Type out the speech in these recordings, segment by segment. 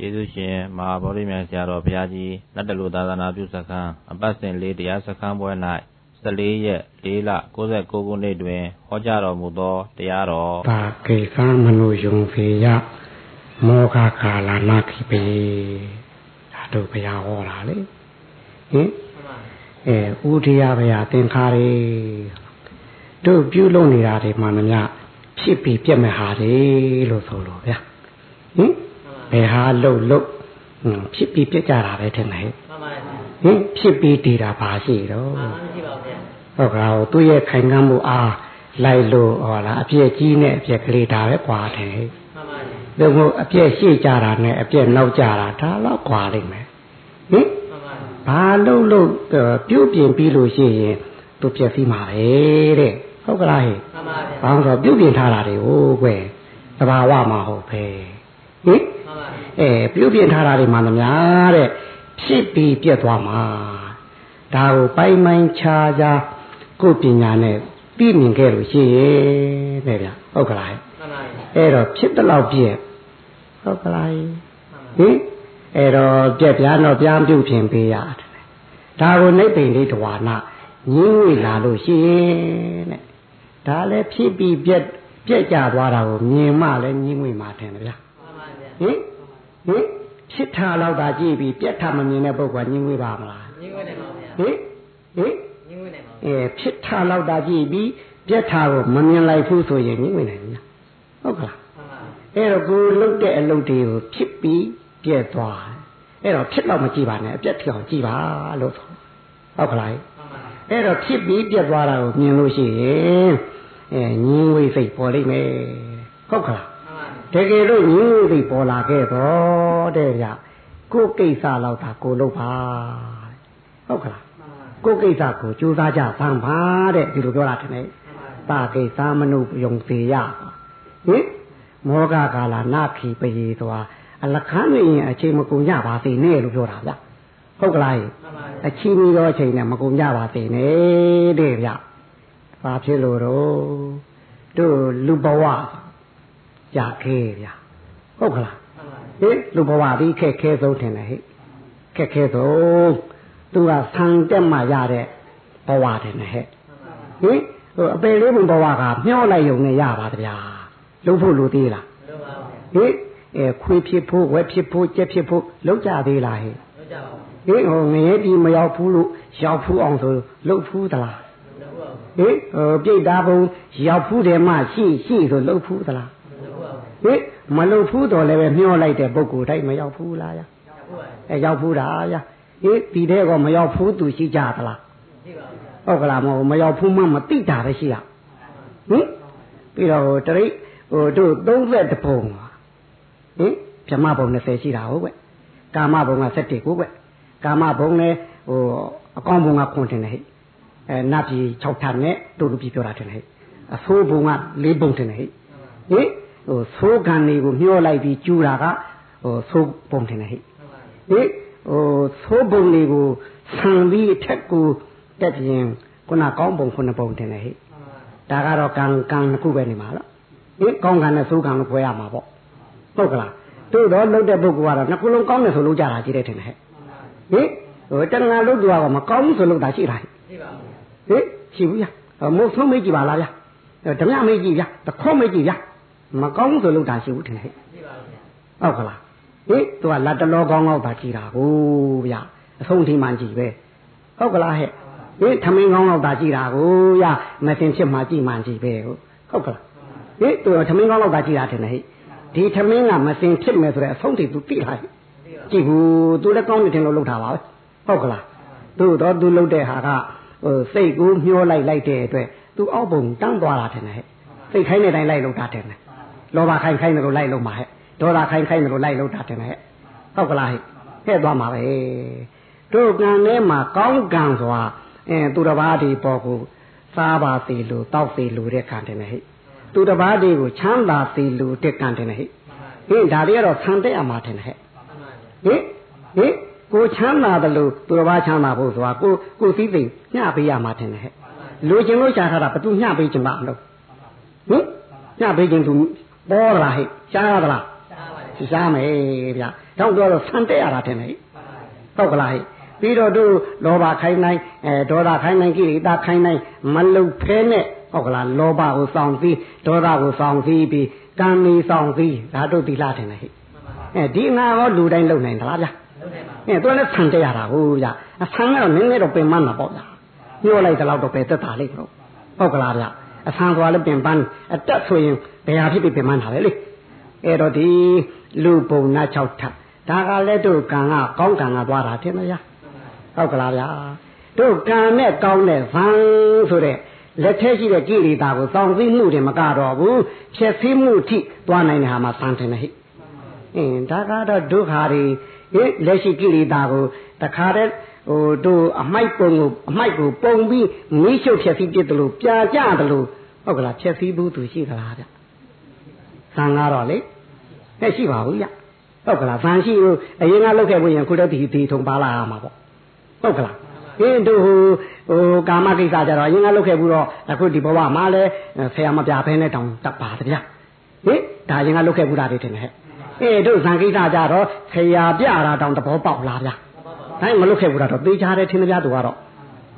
ယေရှုရှင်မဟာဗောဓိမြန်ဆရာတော်ဘုရားကြီးလက်တလူသာသနာပြုစခန်းအပတ်စဉ်လေးတရားစခန်းပွဲ၌14ရက်4လ69ခုနှစ်တွင်ဟောကြားတော်မူသောတရားတော်ပါကေသမနုယုံဖေယမောဃကာလနာခိပေဒါတို့ဘုရားဟောတာလေဟင်အဲဥဒိယဘုရားသင်္ခါရီတို့ပြုလုပ်နေတာတွေမှမများဖြစ်ပြီးပြက်မဲ့ဟာတွေလို့ဆိုလို့ဗျာဟင် ဘယ်ဟာလှုပ်လှုပ်ဖြစ်ပြီးပြက်ကြတာပဲထင်တယ်ဟင်ဖြစ်ပြီးတည်တာဘာရှိတော့ဟုတ်ကဲ့သူ့ရဲ့ခိုင်ခံ့မှုအားလိုက်လို့ဟောလားအပြည့်ကြီးနဲ့အပြည့်ကလေးဒါပဲကွာတယ်မှန်ပါဘူးတို့ကအပြည့်ရှိကြတာနဲ့အပြည့်နောက်ကြတာဒါတော့ကွာလိမ့်မယ်ဟင်ဘာလို့လို့ပြုတ်ပြင်ပြီးလို့ရှိရင်သူပြည့်စည်မှာပဲတဲ့ဟုတ်ကလားဟဲ့မှန်ပါဗျာဘာလို့ဆိုပြုတ်ပြင်ထားတာတွေဟိုကွယ်သဘာဝမှာဟုတ်ပဲဟင်မှန်ပါ အဲပြုတ်ပြင်ထားတာတွေမှလည်းများတဲ့ဖြစ်ပြီးပြက်သွားမှာဒါကိုပိုင်ပိုင်ခြားခြားကိုပညာနဲ့သိမြင်ခဲ့လို့ရှိရဲ့တဲ့ဗျဟုတ်ကလားဟဲ့မှန်ပါဗျာအဲ့တော့ဖြစ်တဲ့လောက်ပြက်ဟုတ်ကလားဟင်အဲ့တော့ပြက်ပြားတော့ပြန်ပြုတ်ပြင်ပေးရတယ်ဒါကိုနိဗ္ဗာန်လေးတဝါနာညင်းဝေလာလို့ရှိရင်တဲ့ဒါလည်းဖြစ်ပြီးပြက်ပြက်ကြသွားတာကိုမြင်မှလည်းညင်းဝေမှာတယ်ဗျာဟင် ဟင်ဖြစ်ထားတော့တာကြည့်ပြီးပြက်ထားမမြင်တဲ့ပုဂ္ဂိုလ်ကညင်းဝေပါမလားညင်းဝေတယ်ပါဗျာဟင်ဟင်ညင်းဝေတယ်ပါအဲဖြစ်ထားတော့တာကြည့်ပြီးပြက်ထားကိုမမြင်လိုက်ဘူးဆိုရင်ညင်းဝေနိုင်လားဟုတ်ကလားအဲ့တော့ကိုလှုပ်တဲ့အလုပ်တွေကိုဖြစ်ပြီးပြက်သွားအဲ့တော့ဖြစ်တော့မကြည့်ပါနဲ့အပြက်ထအောင်ကြည့်ပါလို့ဆိုဟုတ်ကလားအဲ့တော့ဖြစ်ပြီးပြက်သွားတာကိုမြင်လို့ရှိရင်အဲညင်းဝိစိတ်ပေါ်လိမ့်မယ်ဟုတ်ကလား တကယ်လို့ညင်းဝိစိတ်ပေါ်လာခဲ့တော့တဲ့ဗျကိုကိစ္စလောက်တာကိုလုပ်ပါဟုတ်ကလားကိုကိစ္စကိုကြိုးစားကြစမ်းပါတဲ့ဒီလိုပြောတာတည်းတာကိစ္စမနုယုံသေးရဟင်မောဂကာလနာခီပရေသွားအလခန်းနေရင်အချိန်မကုန်ကြပါစေနဲ့လို့ပြောတာဗျဟုတ်ကလားအချီးပြီးတော့အချိန်နဲ့မကုန်ကြပါစေနဲ့တဲ့ဗျဘာဖြစ်လို့တော့တို့လူဘဝ ကြာခဲဗျဟုတ်ကလားဟင်လူဘဝဒီခက်ခဲဆုံးထင်တယ်ဟဲ့ခက်ခဲဆုံးသူကဆံတက်မှရတဲ့ဘဝတယ်နဲ့ဟဲ့ဟင်ဟိုအပေလေးဘုံဘဝကမျောလိုက်ုံနဲ့ရပါဗျာလုံးဖို့လိုသေးလားဟင်အဲခွေဖြစ်ဖို့ဝက်ဖြစ်ဖို့ကြက်ဖြစ်ဖို့လုံးကြသေးလားဟဲ့လုံးကြပါဘူးဟင်ဟိုငရဲဒီမရောက်ဘူးလို့ရောက်ဖူးအောင်ဆိုလှုပ်ဖူးသလားဟင်ဟိုပြိတ်သားဘုံရောက်ဖူးတယ်မှရှိရှိဆိုလှုပ်ဖူးသလား ဟင်မလှုပ်ဖူးတော့လည်းပဲမျောလိုက်တဲ့ပုဂ္ဂိုလ်တိုင်းမရောက်ဖူးလားဗျအဲရောက်ဖူးတာဗျဟင်ဒီတဲ့ကမရောက်ဖူးသူရှိကြသလားဟုတ်ကလားမဟုတ်မရောက်ဖူးမှမသိတာပဲရှိရဟင်ပြီးတော့တရိပ်ဟိုတို့30ပုံဟင်ဗြဟ္မဘုံ20ရှိတာဟုတ်ကွကာမဘုံက7ကိုကွကာမဘုံလည်းဟိုအကောင်းဘုံကခွန်တင်တယ်ဟဲ့အဲနတ်ပြည်6ထပ်နဲ့တို့လူပြည်ပြောတာတင်တယ်ဟဲ့အဆိုးဘုံက4ဘုံတင်တယ်ဟဲ့ဟင် ဟိုဆိုးကံတွေကိုမျောလိုက်ပြီးကျူတာကဟိုဆိုးဘုံတင်တယ်ဟဲ့ဟင်ဟိုဆိုးဘုံတွေကိုဆံပြီးအထက်ကိုတက်ပြင်ခုနကောင်းဘုံခုနဘုံတင်တယ်ဟဲ့ဒါကတော့ကံကံတစ်ခုပဲနေမှာလားဟင်ကောင်းကံနဲ့ဆိုးကံကိုခွဲရမှာပေါ့ဟုတ်ကလားတို့တော့လှုပ်တဲ့ပုဂ္ဂိုလ်ကတော့နှစ်ခုလုံးကောင်းတယ်ဆိုလို့ကြတာကြည့်တဲ့ထင်တယ်ဟဲ့ဟင်ဟိုတဏှာလှုပ်သူကမကောင်းဘူးဆိုလို့တာရှိတာဟဲ့ရှိပါဘူးဟင်ရှိဘူးဗျမို့ဆုံးမေးကြည့်ပါလားဗျဓမြမေးကြည့်ဗျတခေါမေးကြည့်ဗျ မကောင်းဘူးဆိုလို့တာရှိဘူးထင်တယ်ဟဲ့ရှိပါဘူးဟုတ်ကလားဟင်သူကလက်တလောကောင်းကောင်းတာကြည့်တာကိုဗျအဆုံးထိမှကြည့်ပဲဟုတ်ကလားဟဲ့ဟင်ထမင်းကောင်းကောင်းတာကြည့်တာကိုရမစင်ဖြစ်မှကြည့်မှကြည့်ပဲဟုတ်ကလားဟင်သူကထမင်းကောင်းကောင်းတာကြည့်တာထင်တယ်ဟဲ့ဒီထမင်းကမစင်ဖြစ်မယ်ဆိုတဲ့အဆုံးထိသူသိလာကြည့်ဘူးသူလည်းကောင်းနေတယ်လို့လုပ်တာပါပဲဟုတ်ကလားသူတော့သူလုပ်တဲ့ဟာကဟိုစိတ်ကိုမျောလိုက်လိုက်တဲ့အတွက်သူအောက်ပုံတန်းသွားတာထင်တယ်ဟဲ့စိတ်ခိုင်းတဲ့တိုင်းလိုက်လုပ်တာထင်တယ် လောဘခိုင်းခိုင်းတယ်လို့လိုက်လုပ်မှာဟဲ့ဒေါသခိုင်းခိုင်းတယ်လို့လိုက်လုပ်တာထင်တယ်ဟဲ့ဟုတ်ကလားဟဲ့ဟဲ့သွားမှာပဲတို့ကံထဲမှာကောင်းကံဆိုတာအဲသူတစ်ပါးဒီပေါ်ကိုစားပါစေလို့တောက်စေလို့တဲ့ကံတယ်ဟဲ့သူတစ်ပါးတည်းကိုချမ်းသာစေလူတက်ကံတယ်ဟဲ့ဟင်ဒါတွေကတော့ဆံတက်အမှာတယ်ဟဲ့ဟင်ဟင်ကိုချမ်းသာတယ်လို့သူတစ်ပါးချမ်းသာဖို့ဆိုတာကိုကိုစည်းသိညှပေးရမှာတယ်ဟဲ့လူချင်းလို့ရှားထားတာဘသူညှပေးချင်ပါလို့ဟင်ညှပေးချင်သူ ပေါ်လားဟဲ့ရှားရသလားရှားမယ်ဗျတောင်းတော့ဆန်တက်ရတာတင်လေဟုတ်ကလားဟဲ့ပြီးတော့တို့လောဘခိုင်းနိုင်အဲဒေါသခိုင်းနိုင်ကိလေသာခိုင်းနိုင်မလုံဖဲနဲ့ဟုတ်ကလားလောဘကိုစောင့်ပြီးဒေါသကိုစောင့်ပြီးပြီးကံမီစောင့်ပြီးဒါတို့သီလတင်လေဟဲ့အဲဒီငါရောလူတိုင်းလုံနိုင်သလားဗျအဲသူလည်းဆန်တက်ရတာဟုတ်ဗျအဆန်ကတော့နည်းနည်းတော့ပင်မနာပေါ့ဗျညှို့လိုက်တော့တော့ပဲသက်တာလိမ့်မလို့ဟုတ်ကလားဗျ အဆန်သွားလည်းပင်ပန်းအတက်ဆိုရင်ဘယ်ဟာဖြစ်ဖြစ်ပင်ပန်းတာပဲလေအဲ့တော့ဒီလူပုံနာ၆ထပ်ဒါကလည်းတို့ကံကကောင်းကံကသွားတာတင်မလားဟုတ်ကလားဗျာတို့ကံနဲ့ကောင်းတဲ့ဇံဆိုတဲ့လက်ထဲရှိတဲ့ကိလေသာကိုတောင်းသိမှုတွေမကတော့ဘူးဖြည့်ဆည်းမှုထိသွားနိုင်တဲ့ဟာမှာစံတင်တယ်ဟိအင်းဒါကတော့ဒုက္ခတွေဟိလက်ရှိကိလေသာကိုတခါတည်း ဟိုတို့အမိုက်ပုံကိုအမိုက်ကိုပုံပြီးမီးရှုပ်ဖြည့်ဆည်းပြစ်တယ်လို့ပြာကြတယ်လို့ဟုတ်ကလားဖြည့်ဆည်းဘူးသူရှိသလားဗျဇံကတော့လေဟဲ့ရှိပါဘူးဗျဟုတ်ကလားဇံရှိဘူးအရင်ကလောက်ခဲ့ဝင်ရင်ခုတော့ဒီဒီထုံပါလာမှာပေါ့ဟုတ်ကလားအင်းတို့ဟိုဟိုကာမကိစ္စကြတော့အရင်ကလုပ်ခဲ့ဘူးတော့အခုဒီဘဝမှာလည်းဆရာမပြဖဲနဲ့တောင်တတ်ပါတဗျာဟင်ဒါရင်ကလုပ်ခဲ့ဘူးတာတွေထင်တယ်ဟဲ့အေးတို့ဇံကိစ္စကြတော့ဆရာပြတာတောင်သဘောပေါက်လားဗျာ ဒါမလုပ်ခဲ့ဘူးတာတော့သိချတယ်ထင်ကြသူကတော့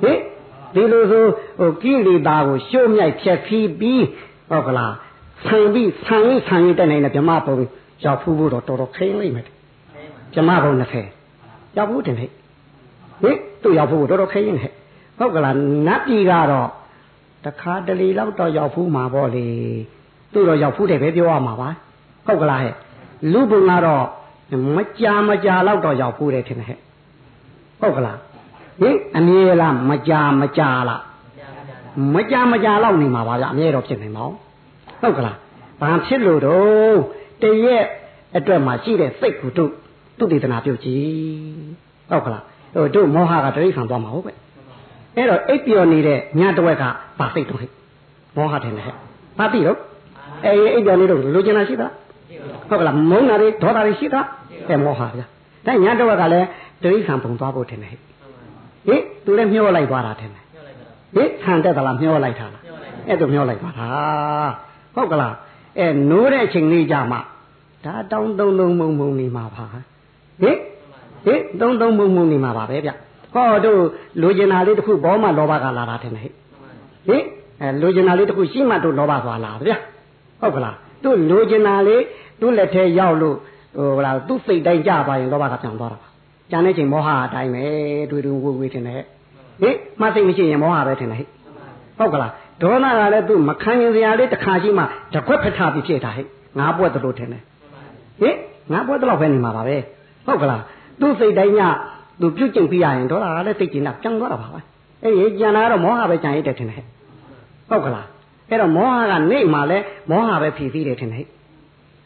ဟင်ဒီလိုဆိုဟိုကိလေသာကိုရှုံ့မြိုက်ဖြက်ဖီးပြီးဟုတ်ကလားဆံပြီးဆံရင်ဆံရင်တက်နိုင်တဲ့ဗြဟ္မဘုံရောက်ဖူးဖို့တော့တော်တော်ခိမ့်လိမ့်မယ်ဗြဟ္မဘုံ20ရောက်ဘူးတင်ဟဲ့ဟင်သူ့ရောက်ဖို့တော်တော်ခဲရင်ဟဲ့ဟုတ်ကလားနတ်ပြည်ကတော့တခါတလေလောက်တော့ရောက်ဖူးမှာပေါ့လေသူ့တော့ရောက်ဖူးတယ်ပဲပြောရမှာပါဟုတ်ကလားဟဲ့လူပုံကတော့မကြာမကြာလောက်တော့ရောက်ဖူးတယ်ထင်တယ်ဟဲ့ ဟုတ်ကလားဟင်အမြဲလားမကြာမကြာလားမကြာမကြာလောက်နေမှာပါဗျအမြဲတော့ဖြစ်နေမှာဟုတ်ကလားဘာဖြစ်လို့တော့တရက်အတွက်မှာရှိတဲ့စိတ်ကိုတို့သူတည်တနာပြုတ်ကြည့်ဟုတ်ကလားဟိုတို့မောဟကတရိษံသွားမှာဟုတ်ပဲအဲ့တော့အိပ်ပျော်နေတဲ့ညတဝက်ကပါစိတ်တော့ဟဲ့မောဟတယ်နဲ့ဟဲ့ဘာသိတော့အဲ့အိပ်ပျော်နေတော့လိုချင်တာရှိတာဟုတ်ကလားမုန်းတာတွေဒေါသတွေရှိတာအဲ့မောဟဗျာဒါညတဝက်ကလည်း တရိษံပုံသွားဖို့တယ်နဲ့ဟဲ့ဟိသူလည်းမျောလိုက်သွားတာတယ်နဲ့ဟိဆန်တက်သလားမျောလိုက်တာလားအဲ့ဒါမျောလိုက်သွားတာဟုတ်ကလားအဲနိုးတဲ့အချိန်လေးကြမှာဒါတောင်းတုံးလုံးမုံမုံနေမှာပါဟိဟင်သုံးသုံးမှုမှုနေမှာပါပဲဗျဟောတို့လိုချင်တာလေးတစ်ခုဘောမှလောဘကလာတာတယ်ဟဲ့ဟင်အဲလိုချင်တာလေးတစ်ခုရှိမှတို့လောဘသွားလာဗျဟုတ်ကလားတို့လိုချင်တာလေးသူ့လက်ထဲရောက်လို့ဟိုလားသူ့စိတ်တိုင်းကြပါရင်လောဘကပြန်သွားတာပါ ကျန်တဲ့ချိန်မောဟအတိုင်းပဲတွေ့တွေ့ဝေဝေထင်တယ်ဟင်မှစိတ်မရှိရင်မောဟပဲထင်တယ်ဟဲ့ဟုတ်ကလားဒေါနကလည်းသူမခံရင်စရာလေးတစ်ခါရှိမှတကွက်ဖထားပြီးဖြစ်တာဟဲ့ငါးပွက်တလို့ထင်တယ်ဟင်ငါးပွက်တလို့ပဲနေမှာပါပဲဟုတ်ကလားသူ့စိတ်တိုင်းညသူပြုတ်ကျင်ပြရရင်ဒေါသကလည်းစိတ်ကျင်တာကြံသွားတာပါပဲအဲ့ဒီကြံလာတော့မောဟပဲကြံရတဲ့ထင်တယ်ဟုတ်ကလားအဲ့တော့မောဟကနေမှလည်းမောဟပဲဖြည့်ဆည်းတယ်ထင်တယ်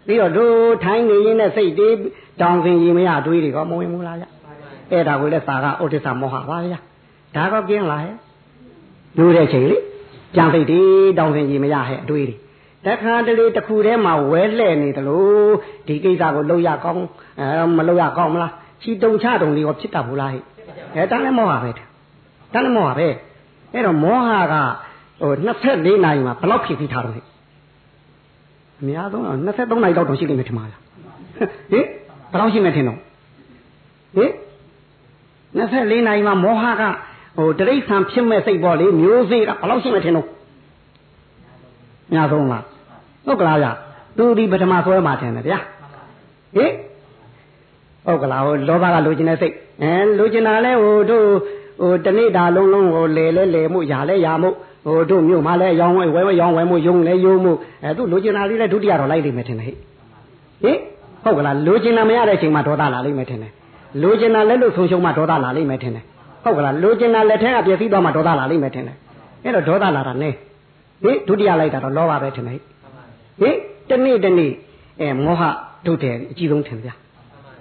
ပြီးတော့တို့ထိုင်းနေရင်နဲ့စိတ်တေးတောင်စင်ရင်မရတွေးတွေကမဝင်ဘူးလားဗျအဲ့ဒါကိုလည်းသာကဩတ္တသမောဟပါဗျာဒါတော့ကျင်းလာဟဲ့လူတဲ့ချိန်လေကြံစိတ်တေးတောင်စင်ရင်မရဟဲ့အတွေးတွေတခါတလေတစ်ခုတည်းမှာဝဲလှဲ့နေတယ်လို့ဒီကိစ္စကိုလုပ်ရကောင်းအဲမလုပ်ရကောင်းမလားချီတုံချတုံလေးရောဖြစ်တတ်ဘူးလားဟဲ့အဲတန်းလည်းမောဟပဲတန်းလည်းမောဟပဲအဲ့တော့မောဟကဟို24နာရီမှာဘယ်လောက်ဖြစ်ပြီးထားတော့ဟဲ့ အများဆုံးတော့23နာရီတော့တော့ရှိလိမ့်မယ်ထင်ပါလားဟင်ဘယ်လောက်ရှိမယ်ထင်တော့ဟင်24နာရီမှာမောဟကဟိုတရိษံဖြစ်မဲ့စိတ်ပေါ်လေမျိုးစေ့ကဘယ်လောက်ရှိမယ်ထင်တော့များဆုံးလားဟုတ်ကလားဗျသူဒီပထမဆွဲမှာထင်တယ်ဗျာဟင်ဟုတ်ကလားဟိုလောဘကလိုချင်တဲ့စိတ်အဲလိုချင်တာလဲဟိုတို့ဟိုတနေ့တာလုံးလုံးဟိုလေလဲလေမှုຢာလဲຢာမှု ဟိုတို့မြို့မှာလဲရောင်းဝဲဝဲဝဲရောင်းဝဲမှုယုံလဲယုံမှုအဲသူလိုချင်တာလေးလဲဒုတိယတော့လိုက်လိမ့်မယ်ထင်တယ်ဟဲ့ဟင်ဟုတ်ကလားလိုချင်တာမရတဲ့အချိန်မှာဒေါသလာလိမ့်မယ်ထင်တယ်လိုချင်တာလက်လို့ဆုံးရှုံးမှဒေါသလာလိမ့်မယ်ထင်တယ်ဟုတ်ကလားလိုချင်တာလက်ထဲကပြည့်စည်သွားမှဒေါသလာလိမ့်မယ်ထင်တယ်အဲ့တော့ဒေါသလာတာနဲ့ဟင်ဒုတိယလိုက်တာတော့လောဘပဲထင်တယ်ဟင်တနေ့တနေ့အဲမောဟဒုတယ်အကြီးဆုံးထင်ဗျာ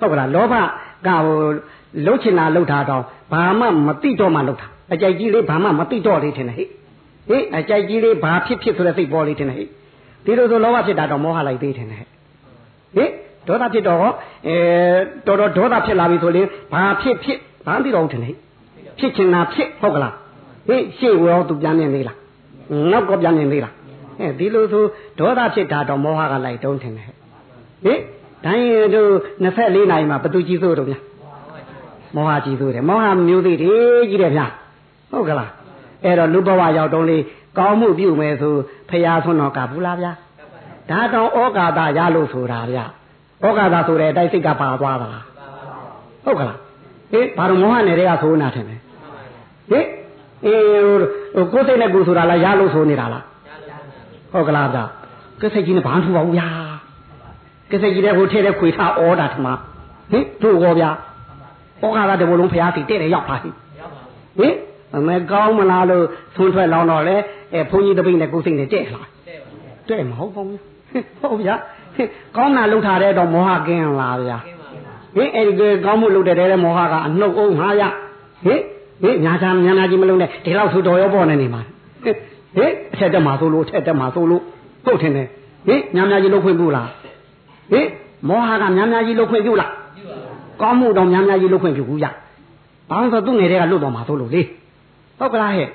ဟုတ်ကလားလောဘကဟိုလှုပ်ချင်တာလှုပ်တာတော့ဘာမှမသိတော့မှလှုပ်တာအကြိုက်ကြီးလေးဘာမှမသိတော့လေးထင်တယ်ဟဲ့ ဟင်အကြိုက်ကြီးလေးဘာဖြစ်ဖြစ်ဆိုတဲ့စိတ်ပေါ်လေးထင်တယ်ဟဲ့ဒီလိုဆိုလောဘဖြစ်တာတော့မောဟလိုက်သေးတယ်ဟဲ့ဟင်ဒေါသဖြစ်တော့အဲတော်တော်ဒေါသဖြစ်လာပြီဆိုရင်ဘာဖြစ်ဖြစ်ဘာသိတော့ထင်တယ်ဖြစ်ချင်တာဖြစ်ဟုတ်ကလားဟင်ရှေ့ရောသူပြန်နေသေးလားနောက်ကပြန်နေသေးလားအဲဒီလိုဆိုဒေါသဖြစ်တာတော့မောဟကလိုက်တုံးထင်တယ်ဟဲ့ဟင်တိုင်းတို့24နိုင်မှာဘသူကြီးစိုးတော့ဗျာမောဟကြီးစိုးတယ်မောဟမျိုးသေးတယ်ကြီးတယ်ဗျာဟုတ်ကလား အဲ့တော့လူဘဝရောက်တော့လေကောင်းမှုပြုမယ်ဆိုဖရာဆွမ်းတော်ကဘူးလားဗျာဒါတော့ဩကာသရလို့ဆိုတာဗျာဩကာသဆိုတဲ့အတိုင်းစိတ်ကပါသွားတာဟုတ်ကလားဟေးဘာလို့မောဟနယ်တွေကဆိုးနာတယ်ဟေးအေးကိုယ်စိတ်နဲ့ကိုယ်ဆိုတာလားရလို့ဆိုနေတာလားဟုတ်ကလားဗျာကစိတ်ကြီးနဲ့ဘာမှမထူပါဘူးဗျာကစိတ်ကြီးတဲ့ဟိုထဲတဲ့ခွေထားဩတာထမဟင်တို့ကောဗျာဩကာသတဘလုံးဖရာစီတဲ့တယ်ရောက်ပါစီဟ င်အမေကောင်းမလားလို့သွန်းထွက်လောင်းတော့လေအဲဘုန်းကြီးတပိတ်နဲ့ကိုယ်စိတ်နဲ့တဲ့လားတဲ့မဟုတ်ပါဘူးဟုတ်ဗျာကောင်းတာလှုပ်ထားတဲ့တော့မောဟကင်းလားဗျာဟင်အဲ့ဒီကောင်းမှုလုပ်တဲ့တဲ့မောဟကအနှုတ်အောင်ဟာရဟင်ဟင်ညာချာညာနာကြီးမလုံးနဲ့ဒီလောက်ဆိုတော်ရောပေါ်နေနေမှာဟင်အထက်တက်မှာဆိုလို့အထက်တက်မှာဆိုလို့ဟုတ်တယ်ဟင်ညာညာကြီးလှုပ်ခွင့်ပြုလားဟင်မောဟကညာညာကြီးလှုပ်ခွင့်ပြုလားကောင်းမှုတော့ညာညာကြီးလှုပ်ခွင့်ပြုဘူးရဘာလို့ဆိုသူ့ငယ်တွေကလွတ်တော်မှာဆိုလို့လေ ဟုတ်ကလားဟဲ့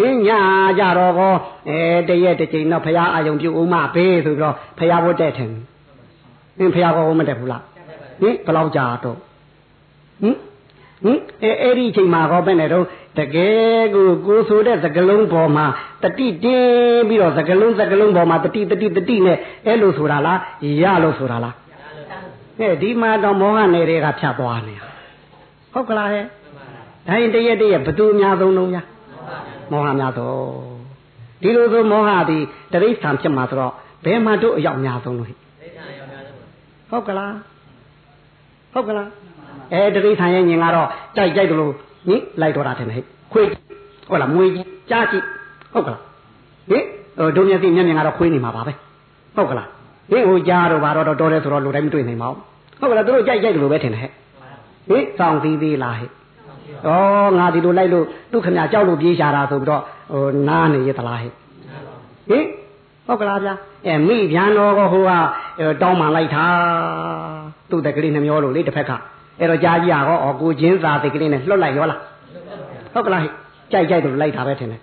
အင်းညာကြတော့ကောအဲတရက်တစ်ချိန်တော့ဖရာအာယုံပြုဦးမဘေးဆိုပြီးတော့ဖရာဘုတ်တဲ့ထင်အင်းဖရာကောမတက်ဘူးလားဟင်ဘယ်လောက်ကြာတော့ဟင်ဟင်အဲအဲ့ဒီအချိန်မှာကောပဲနဲ့တော့တကယ်ကိုကိုဆိုတဲ့သကလုံးပေါ်မှာတတိတင်းပြီးတော့သကလုံးသကလုံးပေါ်မှာတတိတတိတတိနဲ့အဲ့လိုဆိုတာလားရလို့ဆိုတာလားအဲဒီမှာတော့မောဟနယ်တွေကဖြတ်သွားနေတာဟုတ်ကလားဟဲ့ ဒါရင်တရက်တရက်ဘသူအများဆုံးလုံးညာမောဟများတော့ဒီလိုဆိုမောဟသည်တရိษံဖြစ်မှာဆိုတော့ဘယ်မှာတို့အရောက်များဆုံးလို့ဟုတ်ကလားဟုတ်ကလားအဲတရိษံရဲ့ညင်ကတော့ကြိုက်ကြိုက်တယ်လို့ဟင်လိုက်တော့တာတယ်ဟဲ့ခွေးဟုတ်လားမွေးကြီးကြားကြည့်ဟုတ်ကလားဟင်ဒုညသိမျက်မြင်ကတော့ခွေးနေမှာပါပဲဟုတ်ကလားဟင်ဟိုကြားတော့ဘာတော့တော်တယ်ဆိုတော့လူတိုင်းမတွေ့နိုင်ပါဘူးဟုတ်ကလားသူတို့ကြိုက်ကြိုက်တယ်လို့ပဲထင်တယ်ဟဲ့ဟင်စောင့်သေးသေးလားဟဲ့ ဩငါဒီလိုလိုက်လို့သူခင်ဗျာကြောက်လို့ပြေးရှာတာဆိုပြီးတော့ဟိုနားနေရသလားဟဲ့ဟင်ဟုတ်ကလားဗျာအဲမိဗျံတော်ကဟိုကတောင်းမှလိုက်တာသူ့တက်ကလေးနှမျောလို့လေတစ်ဖက်ကအဲ့တော့ကြားကြီးရောဩကိုချင်းသာတက်ကလေးနဲ့လှုပ်လိုက်ရောလားဟုတ်ကလားဟဲ့ကြိုက်ကြိုက်တို့လိုက်တာပဲထင်တယ်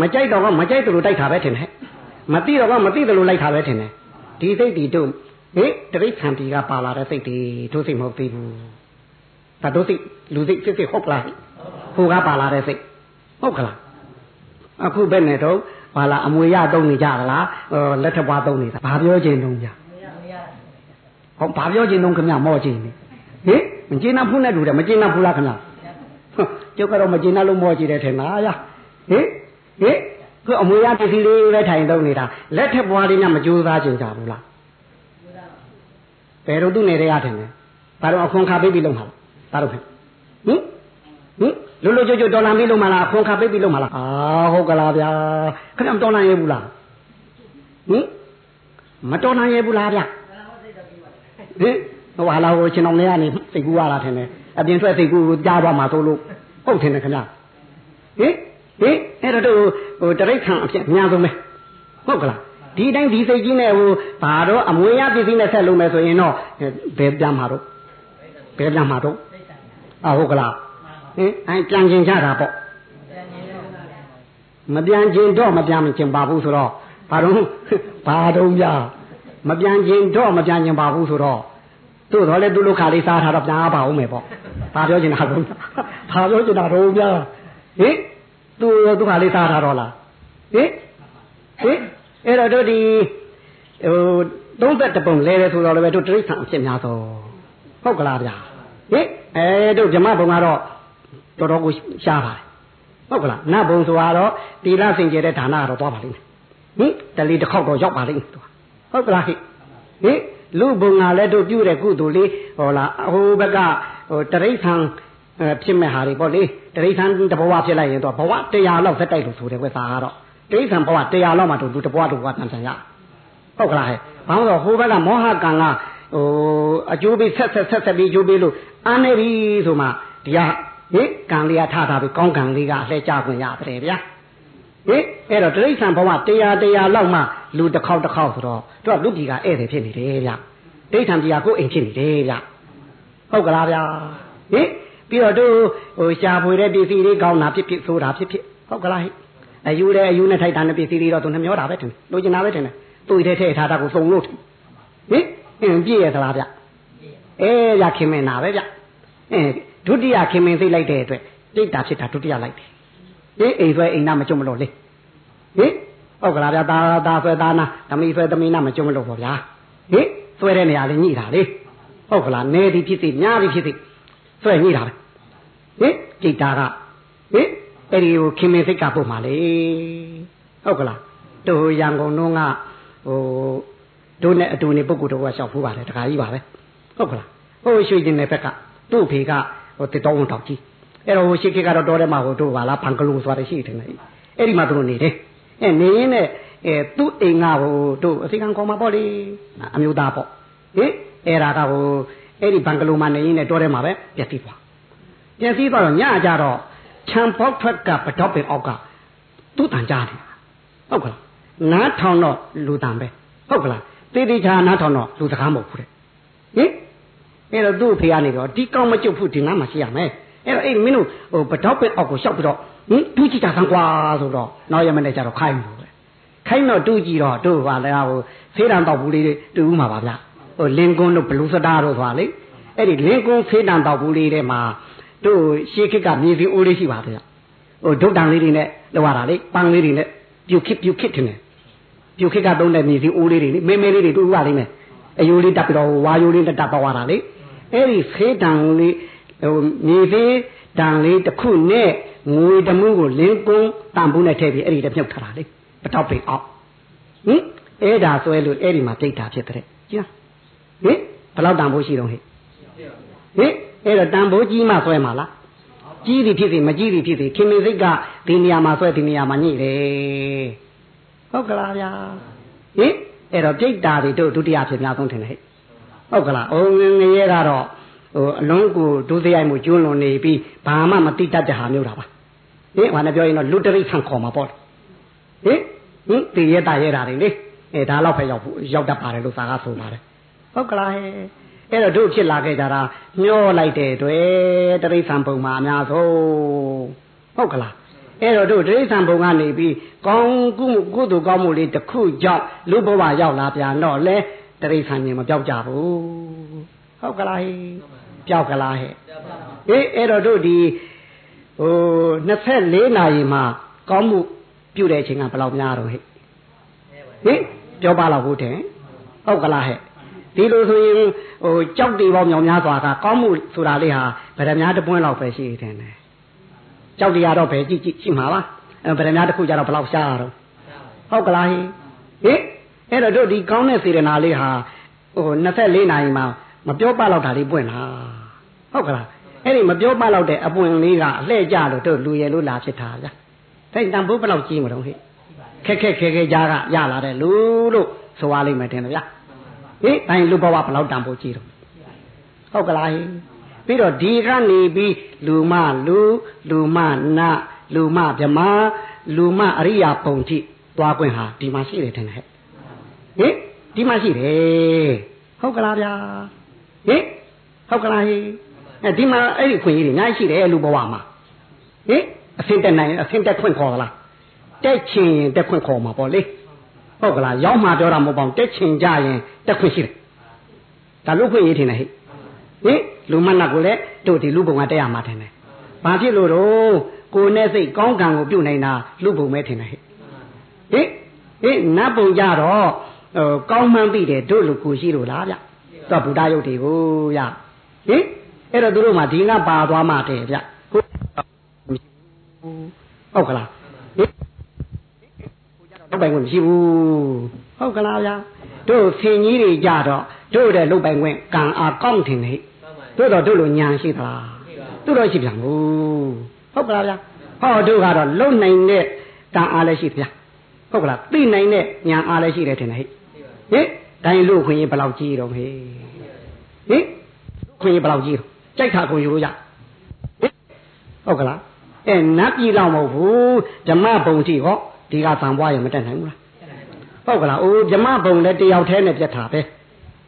မကြိုက်တော့ကမကြိုက်တို့တိုက်တာပဲထင်တယ်မသိတော့ကမသိတို့လိုက်တာပဲထင်တယ်ဒီစိတ်တီတို့ဟိတရိษံတီကပါလာတဲ့စိတ်တီတို့စိတ်မဟုတ်သေးဘူး ဒါတို့စိတ်လူစိတ်စိတ်စိတ်ဟုတ်လားဟိုကပါလာတဲ့စိတ်ဟုတ်ကလားအခုဘယ်နဲ့တော့ဘာလားအမွေရတုံးနေကြသလားလက်ထပ်ပွားတုံးနေတာဘာပြောခြင်းတုံးကြဟောဘာပြောခြင်းတုံးခမမောခြင်းနေဟင်မကျေနပ်ဘူးနဲ့တူတယ်မကျေနပ်ဘူးလားခမကျုပ်ကတော့မကျေနပ်လို့မောကြည့်တယ်ထင်လားရဟင်ဟင်ခုအမွေရပစ္စည်းလေးပဲထိုင်တုံးနေတာလက်ထပ်ပွားလေးနဲ့မကြိုးစားကြကြဘူးလားဘယ်တော့သူ့နယ်တွေကထင်တယ်ဘာလို့အခွန်ခါပေးပြီးလုံးမှာလား ဒါတော့ဟင်ဟင်ဟင်လွတ်လွတ်ကျွတ်ကျွတ်ဒေါ်လာမေးလုံးမလားအခွန်ခါပေးပြီးလုံးမလားအာဟုတ်ကလားဗျာခဏမတော်နိုင်ရဘူးလားဟင်မတော်နိုင်ရဘူးလားဗျာဟင်ဟိုဟာလာဟိုရှင်တော်လေးကနေစိတ်ကူးရတာထင်တယ်အပြင်ထွက်စိတ်ကူးကြားသွားမှာဆိုလို့ဟုတ်ထင်တယ်ခင်ဗျာဟင်ဟင်အဲ့တော့ဟိုတရိတ်ခံအဖြစ်အများဆုံးပဲဟုတ်ကလားဒီတိုင်းဒီစိတ်ကြီးနဲ့ဟိုဘာတော့အမွေရပစ္စည်းနဲ့ဆက်လုံးမယ်ဆိုရင်တော့ဘယ်ပြန်မှာတော့ဘယ်ပြန်မှာတော့ အဟုတ်ကလားဟင်အဲပြန်ကျင်ကြတာပေါ့မပြန်ကျင်တော့မပြန်ကျင်ပါဘူးဆိုတော့ဘာတော့ဘာတော့ပြမပြန်ကျင်တော့မပြန်ကျင်ပါဘူးဆိုတော့သူ့တော့လေသူ့လုခါလေးစားထားတော့ပြန်ပါအောင်မယ်ပေါ့ဘာပြောချင်တာတော့ဘာပြောချင်တာတော့ပြဟင်သူ့သူ့ခါလေးစားထားတော့လားဟင်ဟင်အဲ့တော့တို့ဒီဟို31ပုံလဲတယ်ဆိုတော့လည်းတို့တိရစ္ဆာန်အဖြစ်များသောဟုတ်ကလားဗျာ ဟင်အဲတို့ဓမ္မဘုံကတော့တော်တော်ကိုရှားပါတယ်ဟုတ်ကလားနတ်ဘုံဆိုတော့တီလာစင်ကြတဲ့ဌာနကတော့သွားပါလိမ့်မယ်ဟင်တလီတစ်ခေါက်တော့ရောက်ပါလိမ့်မယ်ဟုတ်ကလားဟိဟင်လူဘုံကလည်းတို့ပြုတဲ့ကုသိုလ်လေးဟောလားဟိုဘက်ကဟိုတရိษံဖြစ်မဲ့ဟာတွေပေါ့လေတရိษံတဘဝဖြစ်လိုက်ရင်တော့ဘဝတရားလောက်သက်တိုက်လို့ဆိုတယ်ကွသာကတော့တရိษံဘဝတရားလောက်မှတို့လူတဘဝတို့ကတန်ဆန်ရဟုတ်ကလားဟဲ့ဘာလို့ဟိုဘက်ကမောဟကံက ဟိုအကျိုးပေးဆက်ဆက်ဆက်ဆက်ပြီးကျိုးပေးလို့အားနေပြီဆိုမှတရားဟိကံလေးကထားတာပြီကောင်းကံလေးကလှည့်ကြခွင့်ရတယ်ဗျာဟိအဲ့တော့တိရစ္ဆာန်ဘဝတရားတရားလောက်မှလူတစ်ခေါက်တစ်ခေါက်ဆိုတော့သူကလူပြည်ကဧည့်သည်ဖြစ်နေတယ်ဗျတိရစ္ဆာန်ပြည်ကကိုယ်အိမ်ဖြစ်နေတယ်ဗျဟုတ်ကလားဗျာဟိပြီးတော့သူဟိုရှားဖွေတဲ့ပစ္စည်းလေးကောင်းတာဖြစ်ဖြစ်ဆိုတာဖြစ်ဖြစ်ဟုတ်ကလားဟိအယူတဲ့အယူနဲ့ထိုက်တာနဲ့ပစ္စည်းလေးတော့သူနှမျောတာပဲထင်လိုချင်တာပဲထင်တယ်သူ့ထဲထည့်ထားတာကိုစုံလို့ထင်ဟိ အင်းပြည့်ရသလားဗျဟအဲရခင်မင်နာပဲဗျအဲဒုတိယခင်မင်သိလိုက်တဲ့အတွက်တိတ်တာဖြစ်တာဒုတိယလိုက်တယ်အေးအိမ်ဆွဲအိမ်နာမကြုံမလို့လေဟင်ဟုတ်ကလားဗျာဒါဒါဆွဲသားနာသမီးဆွဲသမီးနာမကြုံမလို့ပေါ့ဗျာဟင်ဆွဲတဲ့နေရာလေးညှိတာလေဟုတ်ကလားနေသည်ဖြစ်သည်များသည်ဖြစ်သည်ဆွဲညှိတာပဲဟင်တိတ်တာကဟင်အဲ့ဒီကိုခင်မင်စိတ်ကပို့မှာလေဟုတ်ကလားတို့ရန်ကုန်တော့ကဟို တို့နဲ့အတူနေပုဂ္ဂိုလ်တို့ကရှောက်ဖူးပါတယ်တခါကြီးပါပဲဟုတ်ကလားဟိုရွှေကျင်တဲ့ဘက်ကသူ့ဖေကဟိုတစ်တော်ဝန်တောက်ကြီးအဲ့တော့ဟိုရှိခေကတော့တော်ထဲမှာဟိုတို့ပါလားဘန်ကလိုဆိုတာရှိတယ်လေအဲ့ဒီမှာသူတို့နေတယ်အဲနေရင်းနဲ့အဲသူ့အိမ်ကဟိုတို့အစီကံခေါ်မှာပေါ့လေအမျိုးသားပေါ့ဟင်အဲ့ဒါကဟိုအဲ့ဒီဘန်ကလိုမှာနေရင်းနဲ့တော်ထဲမှာပဲပြက်စီးသွားပြက်စီးသွားတော့ညကြတော့ခြံပေါက်ထွက်ကပတော့ပင်အောက်ကသူ့တန်ကြားတယ်ဟုတ်ကလားနားထောင်တော့လူတန်ပဲဟုတ်ကလား တေးသေးချာနားထောင်တော့လူစကားမဟုတ်ဘူးတဲ့ဟင်အဲ့တော့သူ့ဖေကနေတော့ဒီကောင်းမကျုပ်ဖို့ဒီနားမှာရှိရမယ်အဲ့တော့အဲ့မင်းတို့ဟိုပတော့ပင်အောက်ကိုရှောက်ပြီးတော့ဟင်တူးကြည့်တာဆန်းကွာဆိုတော့နောက်ရမနဲ့ကျတော့ခိုင်းလို့ပဲခိုင်းတော့တူးကြည့်တော့တို့ပါလဲဟိုဖေးတံတောက်ဘူးလေးတွေတူးမှာပါဗျဟိုလင်ကွန်းတို့ဘလူးစတာတို့ဆိုတာလေအဲ့ဒီလင်ကွန်းဖေးတံတောက်ဘူးလေးတွေမှာတို့ရှေးခေတ်ကမြေစီအိုးလေးရှိပါဗျဟိုဒုတ်တန်လေးတွေနဲ့လောက်ရတာလေပန်းလေးတွေနဲ့ပြုတ်ခစ်ပြုတ်ခစ်တင်တယ် ပြုတ်ခစ်ကသုံးတဲ့မြေစီအိုးလေးတွေမေမေလေးတွေတူးရလိမ့်မယ်အယိုးလေးတက်ပြီးတော့ဝါယိုးလေးတက်တက်ပါသွားတာလေအဲ့ဒီဖေးတံလေးဟိုမြေသေးတံလေးတစ်ခုနဲ့ငွေတမှုကိုလင်းကုန်းတန်ဘူးနဲ့ထည့်ပြီးအဲ့ဒီတမြုပ်ထားတာလေပတောက်ပင်အောင်ဟင်အဲ့ဒါဆွဲလို့အဲ့ဒီမှာပြိတ်တာဖြစ်တဲ့ကြည့်ဟင်ဘယ်လောက်တန်ဖို့ရှိတော့ဟဲ့ဟင်အဲ့တော့တန်ဖိုးကြီးမှဆွဲမှာလားကြီးသည်ဖြစ်စေမကြီးသည်ဖြစ်စေခင်မင်းစိတ်ကဒီနေရာမှာဆွဲဒီနေရာမှာညှိတယ် ဟုတ်ကလားဗျာဟင်အဲ့တော့ပြိတ္တာတွေတို့ဒုတိယဖြစ်များဆုံးထင်တယ်ဟဲ့ဟုတ်ကလားအုံငရဲကတော့ဟိုအလုံးကိုဒုစရိုက်မှုကျွလွန်နေပြီးဘာမှမတိတတ်တဲ့ဟာမျိုးတာပါဟင်ဘာနဲ့ပြောရင်တော့လူတရိတ်ဆန်ခေါ်မှာပေါ့ဟင်ဟင်တည်ရတာရတာတွေလေအဲဒါတော့ပဲရောက်ဖို့ရောက်တတ်ပါတယ်လို့သာကဆိုပါတယ်ဟုတ်ကလားဟဲ့အဲ့တော့တို့ဖြစ်လာခဲ့ကြတာမျောလိုက်တဲ့တွေ့တရိษံပုံမှာအများဆုံးဟုတ်ကလား အဲ့တော့တို့တရိษံပုံကနေပြီးကောင်းကုကုသိုလ်ကောင်းမှုလေးတစ်ခုကြောင့်လူဘဝရောက်လာပြန်တော့လေတရိษံမြင်မပြောက်ကြဘူးဟုတ်ကလားဟဲ့ပြောက်ကလားဟဲ့အေးအဲ့တော့တို့ဒီဟို24နာရီမှာကောင်းမှုပြုတဲ့အချိန်ကဘယ်လောက်များတော့ဟဲ့ဟင်ပြောပါလောက်ဟုတ်တယ်ဟုတ်ကလားဟဲ့ဒီလိုဆိုရင်ဟိုကြောက်တေပေါင်းမြောင်များစွာကကောင်းမှုဆိုတာလေးဟာဗရမများတပွင့်လောက်ပဲရှိတယ်နဲ့ ကြောက်တရားတော့ပဲကြည့်ကြည့်ရှိမှာပါအဲဗရမများတစ်ခုကြတော့ဘယ်လောက်ရှားရတော့ဟုတ်ကလားဟင်ဟင်အဲ့တော့တို့ဒီကောင်းတဲ့စေတနာလေးဟာဟို24နာရီမှာမပြောပလောက်တာလေးပွင့်လားဟုတ်ကလားအဲ့ဒီမပြောပလောက်တဲ့အပွင့်လေးကအလှဲ့ကြလို့တို့လူရယ်လို့လာဖြစ်တာဗျာဒါတန်ဖိုးဘယ်လောက်ကြီးမလို့ဟဲ့ခက်ခက်ခဲခဲကြားကရလာတဲ့လူလို့ဆိုရလိမ့်မယ်တင်ဗျာဟေးတိုင်းလူဘဝဘယ်လောက်တန်ဖိုးကြီးတော့ဟုတ်ကလားဟိ ပြီးတော့ဒီကနေပြီးလူမလူလူမနလူမဗြမာလူမအရိယာပုံတိသွားခွင့်ဟာဒီမှာရှိတယ်ထင်တယ်ဟဲ့ဟင်ဒီမှာရှိတယ်ဟုတ်ကလားဗျာဟင်ဟုတ်ကလားဟိအဲဒီမှာအဲ့ဒီခွင့်ကြီးတွေအများကြီးရှိတယ်လူဘဝမှာဟင်အဆင့်တက်နိုင်အဆင့်တက်ခွင့်ခေါ်လားတက်ချင်တက်ခွင့်ခေါ်မှာပေါ့လေဟုတ်ကလားရောက်မှပြောတာမဟုတ်ပါဘူးတက်ချင်ကြရင်တက်ခွင့်ရှိတယ်ဒါလူခွင့်ရေးထင်တယ်ဟဲ့ဟင် လူမနတ်ကိုလည်းတို့ဒီလူပုံကတက်ရမှာထင်တယ်ဘာဖြစ်လို့တော့ကိုနဲ့စိတ်ကောင်းကံကိုပြုတ်နိုင်တာလူပုံပဲထင်တယ်ဟဲ့ဟင်ဟင်နတ်ပုံကြတော့ဟိုကောင်းမှန်းသိတယ်တို့လူကိုရှိလို့လားဗျတော့ဗုဒ္ဓရုပ်တွေကိုရဟင်အဲ့တော့သူတို့မှဒီကပါသွားမှတဲ့ဗျဟုတ်ကလားဟင်လုတ်ပိုင်ခွင့်မရှိဘူးဟုတ်ကလားဗျာတို့ဆင်ကြီးတွေကြတော့တို့တဲ့လုတ်ပိုင်ခွင့်ကံအားကောင်းတင်နေ တို့တော့တို့လိုညာရှိသလားတို့တော့ရှိပြန်ဘူးဟုတ်ကလားဗျာဟောတို့ကတော့လုံနိုင်တဲ့ကံအားလည်းရှိဗျာဟုတ်ကလားသိနိုင်တဲ့ညာအားလည်းရှိတယ်တင်နေဟိဟင်တိုင်းလူခွင့်ရင်ဘယ်လောက်ကြီးတော့ဟေးဟင်ခွင့်ရင်ဘယ်လောက်ကြီးတော့ကြိုက်တာကိုယူလို့ရဟင်ဟုတ်ကလားအဲနတ်ပြည်လောက်မဟုတ်ဘူးဓမ္မဘုံတိဟောဒီကသံပွားရမတက်နိုင်ဘူးလားဟုတ်ကလားအိုးဓမ္မဘုံလည်းတယောက်တည်းနဲ့ပြတ်တာပဲ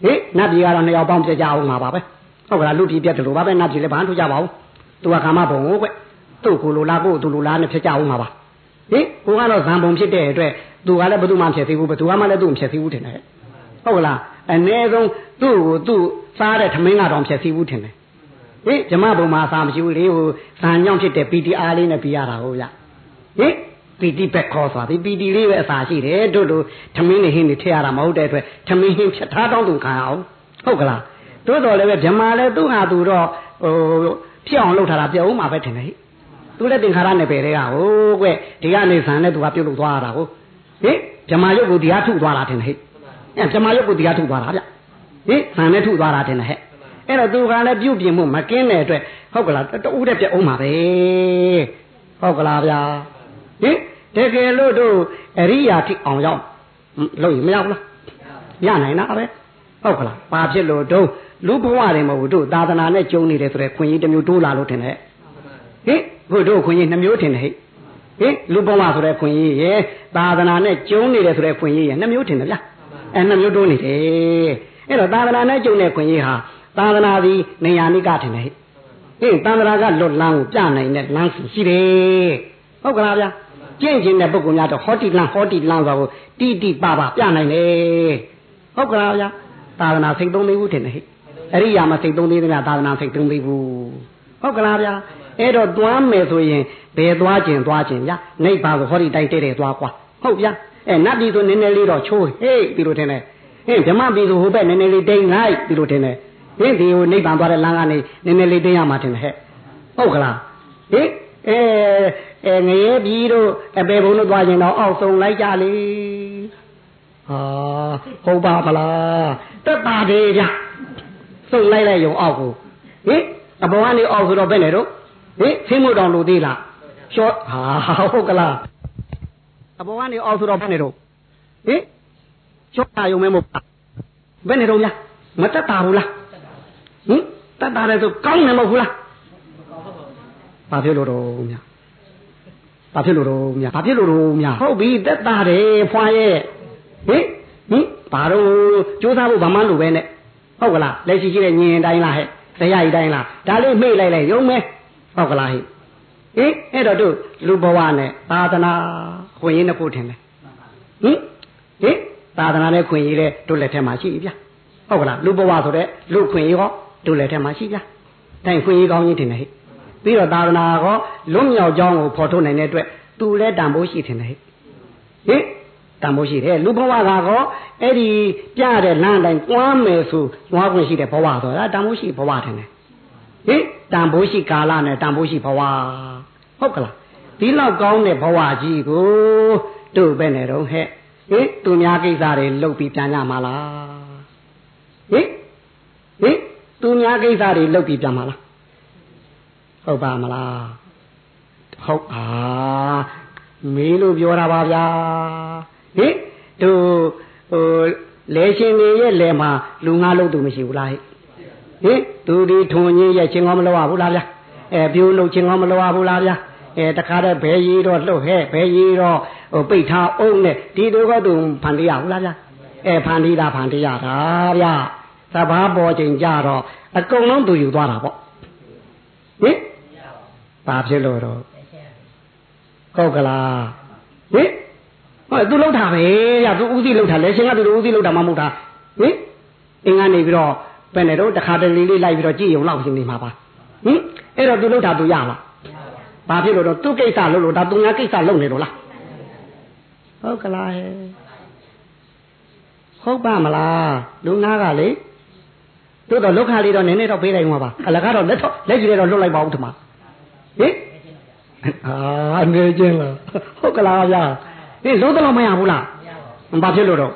ဟိနတ်ပြည်ကတော့နှစ်ယောက်ပေါင်းပြကြအောင်မှာပါပဲ ဟုတ်ကလားလူပြည်ပြတ်တယ်လို့ပါပဲနတ်ပြည်လည်းဘာမှထုတ်ကြပါဘူးသူကကာမဘုံကိုကွသူ့ကိုလိုလားကိုသူလိုလားနဲ့ဖြစ်ကြအောင်မှာပါဟိကိုကတော့ဇံဘုံဖြစ်တဲ့အတွက်သူကလည်းဘယ်သူမှဖြစ်သေးဘူးဘယ်သူမှလည်းသူ့မဖြစ်သေးဘူးထင်တယ်ဟုတ်ကလားအ ਨੇ ဆုံးသူ့ကိုသူ့စားတဲ့ထမင်းကတော့ဖြည့်စည်းဘူးထင်တယ်ဟင်ဓမ္မဘုံမှာစာမရှိဘူးလေဟိုဇာညောင်းဖြစ်တဲ့ PTR လေးနဲ့ပြရတာဟုတ်ဗျဟင်ပီတိဘက်ခေါ်သွားပြီပီတိလေးပဲအစာရှိတယ်တို့တို့ထမင်းနေဟင်းနေထည့်ရတာမဟုတ်တဲ့အတွက်ထမင်းဟင်းဖြတ်ထားတော့သူခံအောင်ဟုတ်ကလား တို့တော်လည်းပဲဓမ္မလည်းသူ့ဟာသူတော့ဟိုဖြစ်အောင်လုပ်ထားတာပြောဦးမှာပဲထင်တယ်ဟိသူလည်းသင်္ခါရနယ်ပယ်တွေကဟိုကွဒီကနေဇန်နဲ့သူကပြုတ်လို့သွားရတာဟုတ်ဟင်ဓမ္မယုတ်ကိုဒီဟာထုသွားတာထင်တယ်ဟိအဲဓမ္မယုတ်ကိုဒီဟာထုသွားတာဗျဟင်ဇန်နဲ့ထုသွားတာထင်တယ်ဟဲ့အဲ့တော့သူကလည်းပြုတ်ပြင်းမှုမကင်းတဲ့အတွက်ဟုတ်ကလားတူးတဲ့ပြအောင်ပါပဲဟုတ်ကလားဗျာဟင်တကယ်လို့တို့အရိယာထိအောင်ရောက်လို့မရဘူးလားရနိုင်တာပဲဟုတ်ကလားဘာဖြစ်လို့တို့ လူဘဝတွေမဟုတ်ဘူးတို့သာသနာနဲ့ကျုံနေတယ်ဆိုတဲ့ခွင့်ကြီးတစ်မျိုးတိုးလာလို့ထင်တယ်ဟင်ဘုတို့ခွင့်ကြီးနှမျိုးထင်တယ်ဟဲ့ဟင်လူဘဝဆိုတဲ့ခွင့်ကြီးရဲ့သာသနာနဲ့ကျုံနေတယ်ဆိုတဲ့ခွင့်ကြီးရဲ့နှမျိုးထင်တယ်ဗျာအဲနှမျိုးတိုးနေတယ်အဲ့တော့သာသနာနဲ့ကျုံတဲ့ခွင့်ကြီးဟာသာသနာသည်နေယာနိကထင်တယ်ဟဲ့ဟင်သံဃာကလွတ်လန်းကိုပြနိုင်တဲ့လမ်းစီရှိတယ်ဟုတ်ကလားဗျာကျင့်ခြင်းတဲ့ပုဂ္ဂိုလ်များတော့ဟောတိလန်းဟောတိလန်းဆိုတော့တိတိပပပြနိုင်လေဟုတ်ကလားဗျာသာသနာစိတ်သုံးသေးဘူးထင်တယ်ဟဲ့ အရိယာမစိတ်သုံးသေးသလားသာသနာစိတ်သုံးသေးဘူးဟုတ်ကလားဗျာအဲ့တော့သွားမယ်ဆိုရင်ဘယ်သွားခြင်းသွားခြင်းဗျာနိဗ္ဗာန်ကိုဟောဒီတိုင်းတဲ့တဲ့သွားကွာဟုတ်ဗျာအဲနတ်ပြည်ဆိုနည်းနည်းလေးတော့ချိုးဟေးဒီလိုထင်တယ်ဟင်ဓမ္မပြည်ဆိုဟိုဘက်နည်းနည်းလေးတိန်လိုက်ဒီလိုထင်တယ်ဟင်ဒီဟိုနိဗ္ဗာန်သွားတဲ့လမ်းကနေနည်းနည်းလေးတိန်ရမှာထင်တယ်ဟဲ့ဟုတ်ကလားဟင်အဲအဲငရဲပြီးတော့အပေဘုံတို့သွားခြင်းတော့အောက်ဆုံးလိုက်ကြလေဟာဟုတ်ပါမလားတက်ပါသေးကြစုံ လိုက်လိုက်ရုံအောက်ကိုဟင်အပေါ်ကနေအောက်ဆိုတော့ဘယ်နဲ့တော့ဟင်ဆင်းမို့တော်လို့သေးလားရှော့ဟာဟုတ်ကလားအပေါ်ကနေအောက်ဆိုတော့ဘယ်နဲ့တော့ဟင်ရှော့တာယုံမဲမို့ဘယ်နဲ့တော့များမတက်တာဘူးလားဟင်တက်တာလည်းဆိုကောင်းတယ်မဟုတ်ဘူးလားဘာဖြစ်လို့တော့များဘာဖြစ်လို့တော့များဘာဖြစ်လို့တော့များဟုတ်ပြီတက်တာတယ်ဖွာရဲ့ဟင်ဟင်ဘာတော့စူးစမ်းဖို့ဘာမှလိုပဲနဲ့ ဟုတ်ကလားလက်ရှိရှိတဲ့ညင်တိုင်းလားဟဲ့တရားဤတိုင်းလားဒါလေးမေ့လိုက်လိုက်ရုံမဲဟုတ်ကလားဟိဟင်အဲ့တော့တို့လူဘဝနဲ့သာသနာခွင့်ရင်းတစ်ခုထင်တယ်ဟင်ဟင်သာသနာနဲ့ခွင့်ရင်းလဲတို့လက်ထက်မှာရှိပြီဗျဟုတ်ကလားလူဘဝဆိုတဲ့လူခွင့်ရင်းဟောတို့လက်ထက်မှာရှိဗျတိုင်းခွင့်ရင်းကောင်းကြီးထင်တယ်ဟိပြီးတော့သာသနာကောလွတ်မြောက်ကြောင်းကိုဖော်ထုတ်နိုင်တဲ့အတွက်သူလည်းတန်ဖိုးရှိထင်တယ်ဟိဟင် တန်ဖိုးရှိတယ်လူဘဝကတော့အဲ့ဒီပြတဲ့လမ်းတိုင်းသွားမယ်ဆိုသွားခွင့်ရှိတဲ့ဘဝဆိုတာတန်ဖိုးရှိဘဝထင်တယ်ဟင်တန်ဖိုးရှိကာလနဲ့တန်ဖိုးရှိဘဝဟုတ်ကလားဒီလောက်ကောင်းတဲ့ဘဝကြီးကိုတို့ပဲနဲ့တော့ဟဲ့ဟင်သူများကိစ္စတွေလုပ်ပြီးပြန်ကြမှာလားဟင်ဟင်သူများကိစ္စတွေလုပ်ပြီးပြန်မှာလားဟုတ်ပါမလားဟုတ်ပါမေးလို့ပြောတာပါဗျာ ဟင်သူဟိုလဲရှင်နေရဲ့လဲမှာလူငါလို့သူမရှိဘူးလားဟဲ့ဟင်သူဒီထုံကြီးရဲ့ချင်းကောမလို့ရဘူးလားဗျာအဲပြိုးလို့ချင်းကောမလို့ရဘူးလားဗျာအဲတခါတည်းဘဲရီတော့လှုပ်ဟဲ့ဘဲရီတော့ဟိုပိတ်ထားအောင်နဲ့ဒီတို့ကသူဖန်တရားဘူးလားဗျာအဲဖန်တီးတာဖန်တီးရတာဗျာသဘာပေါ်ချိန်ကြတော့အကုန်လုံးသူယူသွားတာပေါ့ဟင်ဘာဖြစ်လို့တော့ဟုတ်ကလားဟင် ဟောသူလှုပ်တာပဲရသူဥသိလှုပ်တာလဲရှင်ကသူဥသိလှုပ်တာမှမဟုတ်တာဟင်အင်းကနေပြီးတော့ဘယ်နဲ့တော့တခါတလေလေးလိုက်ပြီးတော့ကြည့်ရုံလောက်ရှင်နေမှာပါဟင်အဲ့တော့သူလှုပ်တာသူရလားဘာဖြစ်လို့တော့သူကိစ္စလှုပ်လို့ဒါသူများကိစ္စလှုပ်နေတော့လားဟုတ်ကလားဟုတ်ပါမလားလူနာကလေတို့တော့လောက်ခါလေးတော့နည်းနည်းတော့ပေးလိုက်မှာပါအလကားတော့လက်တော့လက်ကြီးလေးတော့လွတ်လိုက်ပါဦးထမဟင်အာနေချင်းလားဟုတ်ကလားဗျာ ဟင်လုံးတော့မရဘူးလားဘာဖြစ်လို့တော့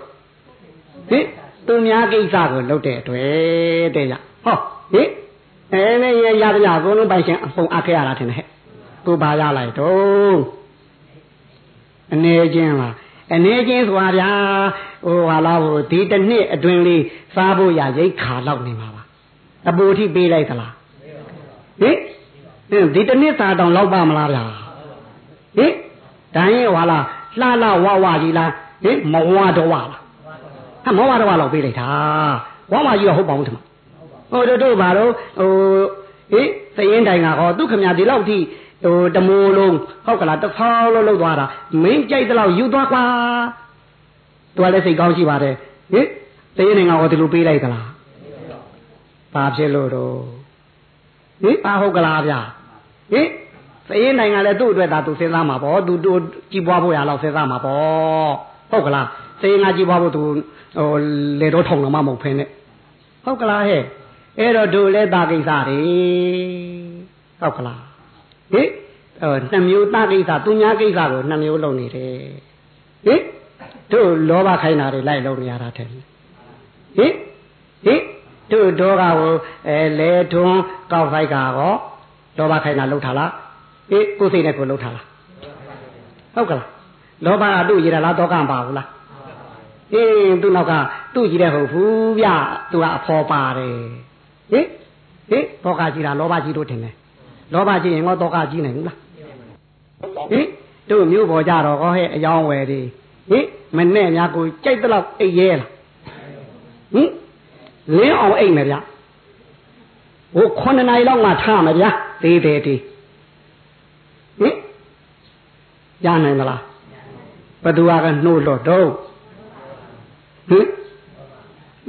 ဟင်သူများကိစ္စကိုလုပ်တဲ့အတွက်တဲ့ရဟောဟင်အဲနဲ့ရရကြအကုန်လုံးပိုင်ရှင်အပုံအခဲ့ရတာထင်တယ်ဟဲ့သူပါရလိုက်တော့အနေချင်းလားအနေချင်းဆိုတာဗျာဟိုဟာလားဟိုဒီတစ်နှစ်အတွင်းလေးစားဖို့ရရိတ်ခါလောက်နေမှာပါအပူထိပေးလိုက်သလားဟင်ဒီတစ်နှစ်စားတောင်လောက်ပါမလားဗျာဟင်တန်ရဲ့ဟာလား လှလှဝဝကြီးလားဟင်မဝတော့ဝလားဟာမဝတော့ဝလောက်ပေးလိုက်တာဝဝကြီးတော့ဟုတ်ပါဘူးထမဟိုတို့တို့ဘာတော့ဟိုဟင်သရင်တိုင်ကဟောသူခမညာဒီလောက်ထိဟိုတမိုးလုံးဟုတ်ကလားတစ်ဖောင်းလုံးလောက်သွားတာမင်းကြိုက်တဲ့လောက်ယူသွားကွာသူကလည်းစိတ်ကောင်းရှိပါတယ်ဟင်တေးနိုင်ငံကဒီလိုပေးလိုက်သလားဘာဖြစ်လို့တော့ဟင်အာဟုတ်ကလားဗျာဟင် သေးနိုင်ငံလည်းသူ့အတွက်သာသူစဉ်းစားမှာပေါ့သူတို့ကြည်ပွားဖို့ရလောက်စဉ်းစားမှာပေါ့ဟုတ်ကလားသေးငါကြည်ပွားဖို့သူဟိုလေတော့ထုံတော့မှမဟုတ်ဖ ೇನೆ ဟုတ်ကလားဟဲ့အဲ့တော့တို့လည်းတာကိစ္စတွေဟုတ်ကလားဟင်နှမျိုးတာကိစ္စသူများကိစ္စကိုနှမျိုးလုပ်နေတယ်ဟင်တို့လောဘခိုင်းတာတွေလိုက်လုပ်နေရတာတဲ့ဟင်ဟင်တို့ဒေါကကိုအဲလဲထွန်းကောက်ဆိုင်ကာကောလောဘခိုင်းတာလုပ်ထားလား အေးကိုယ်စိတ်နဲ့ကိုယ်လုပ်ထားလားဟုတ်ကလားလောဘကသူ့ရည်လားဒေါကမပါဘူးလားအေးသူ့နောက်ကသူ့ကြည့်တဲ့ဟုတ်ဘူးဗျသူကအဖော်ပါတယ်ဟင်ဟင်ဒေါကကြည့်တာလောဘကြီးတို့ထင်တယ်လောဘကြီးရင်ငေါဒေါကကြီးနိုင်ဘူးလားဟင်တို့မျိုးပေါ်ကြတော့ဟောဟဲ့အယောင်းဝယ်တွေဟင်မနဲ့များကိုကြိုက်တော့အိတ်ရဲလားဟင်လင်းအောင်အိတ်မယ်ဗျဟို9နာရီလောက်မှထားမယ်ဗျာသေးသေးသေး ဟင်ရနိုင်မလားဘသူကနှိုးလို့တော့ဟင်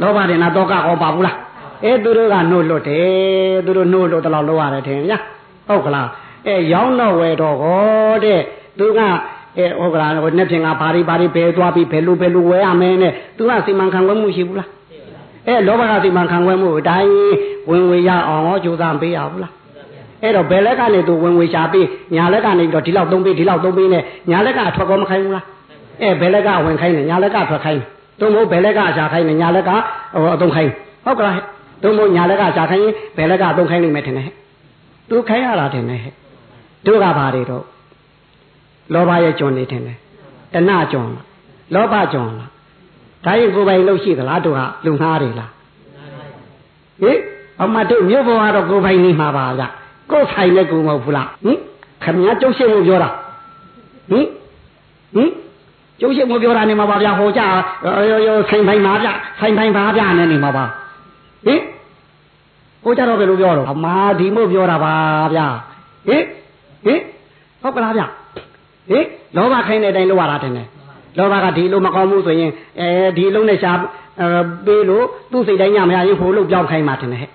လောဘတွေနာတော့ကဟောပါဘူးလားအဲသူတို့ကနှိုးလွတ်တယ်သူတို့နှိုးလွတ်တော့လောက်ရတယ်ထင်ဗျာဟုတ်ကလားအဲရောင်းတော့ဝယ်တော့ဟောတဲ့သူကအဲဟုတ်ကလားဟိုနှစ်ပြင်ကဘာတွေဘာတွေဘယ်သွားပြီးဘယ်လိုဘယ်လိုဝယ်ရမင်းနဲ့သူကစီမံခန့်ခွဲမှုရှိဘူးလားအဲလောဘကစီမံခန့်ခွဲမှုအတိုင်းဝင်ဝေရအောင်ဟောကြိုးစားပေးရဘူးလား အဲ့တော့ဘယ်လက်ကနေသူဝင်ဝေရှာပေးညာလက်ကနေပြီးတော့ဒီလောက်သုံးပေးဒီလောက်သုံးပေးနဲ့ညာလက်ကအထွက်ကောမခိုင်းဘူးလားအဲဘယ်လက်ကဝင်ခိုင်းတယ်ညာလက်ကထွက်ခိုင်းတယ်သုံးဖို့ဘယ်လက်ကအရှာခိုင်းတယ်ညာလက်ကဟိုအသုံးခိုင်းဟုတ်ကလားသုံးဖို့ညာလက်ကရှာခိုင်းရင်ဘယ်လက်ကအသုံးခိုင်းနိုင်မယ်ထင်တယ်သူခိုင်းရတာထင်တယ်တို့ကဘာတွေတော့လောဘရဲ့ကျွန်နေထင်တယ်တဏှကျွန်လားလောဘကျွန်လားဒါရင်ကိုယ်ပိုင်လို့ရှိသလားတို့ဟာလူငှားတွေလားဟင်အမတို့မြို့ပေါ်ကတော့ကိုယ်ပိုင်နေမှာပါဗျ ကိုယ်ဆိုင်လည်းကိုမဟုတ်ဘူးလားဟင်ခမည်းကျုပ်ရှိမှုပြောတာဟင်ဟင်ကျုပ်ရှိမှုပြောတာနေမှာပါဗျဟောကြရောဆိုင်ပိုင်ပါဗျဆိုင်ပိုင်ပါဗျနဲ့နေမှာပါဟင်ဟိုကြတော့ဘယ်လိုပြောတော့အမာဒီမို့ပြောတာပါဗျဟင်ဟင်ဟုတ်ကလားဗျဟင်လောဘခိုင်းတဲ့အတိုင်းလုပ်ရတာတင်တယ်လောဘကဒီလိုမကောင်းဘူးဆိုရင်အဲဒီလုံးနဲ့ရှာပေးလို့သူ့စိတ်တိုင်းညမရရင်ဟိုလုံးပြောင်းခိုင်းမှတင်တယ်ဟဲ့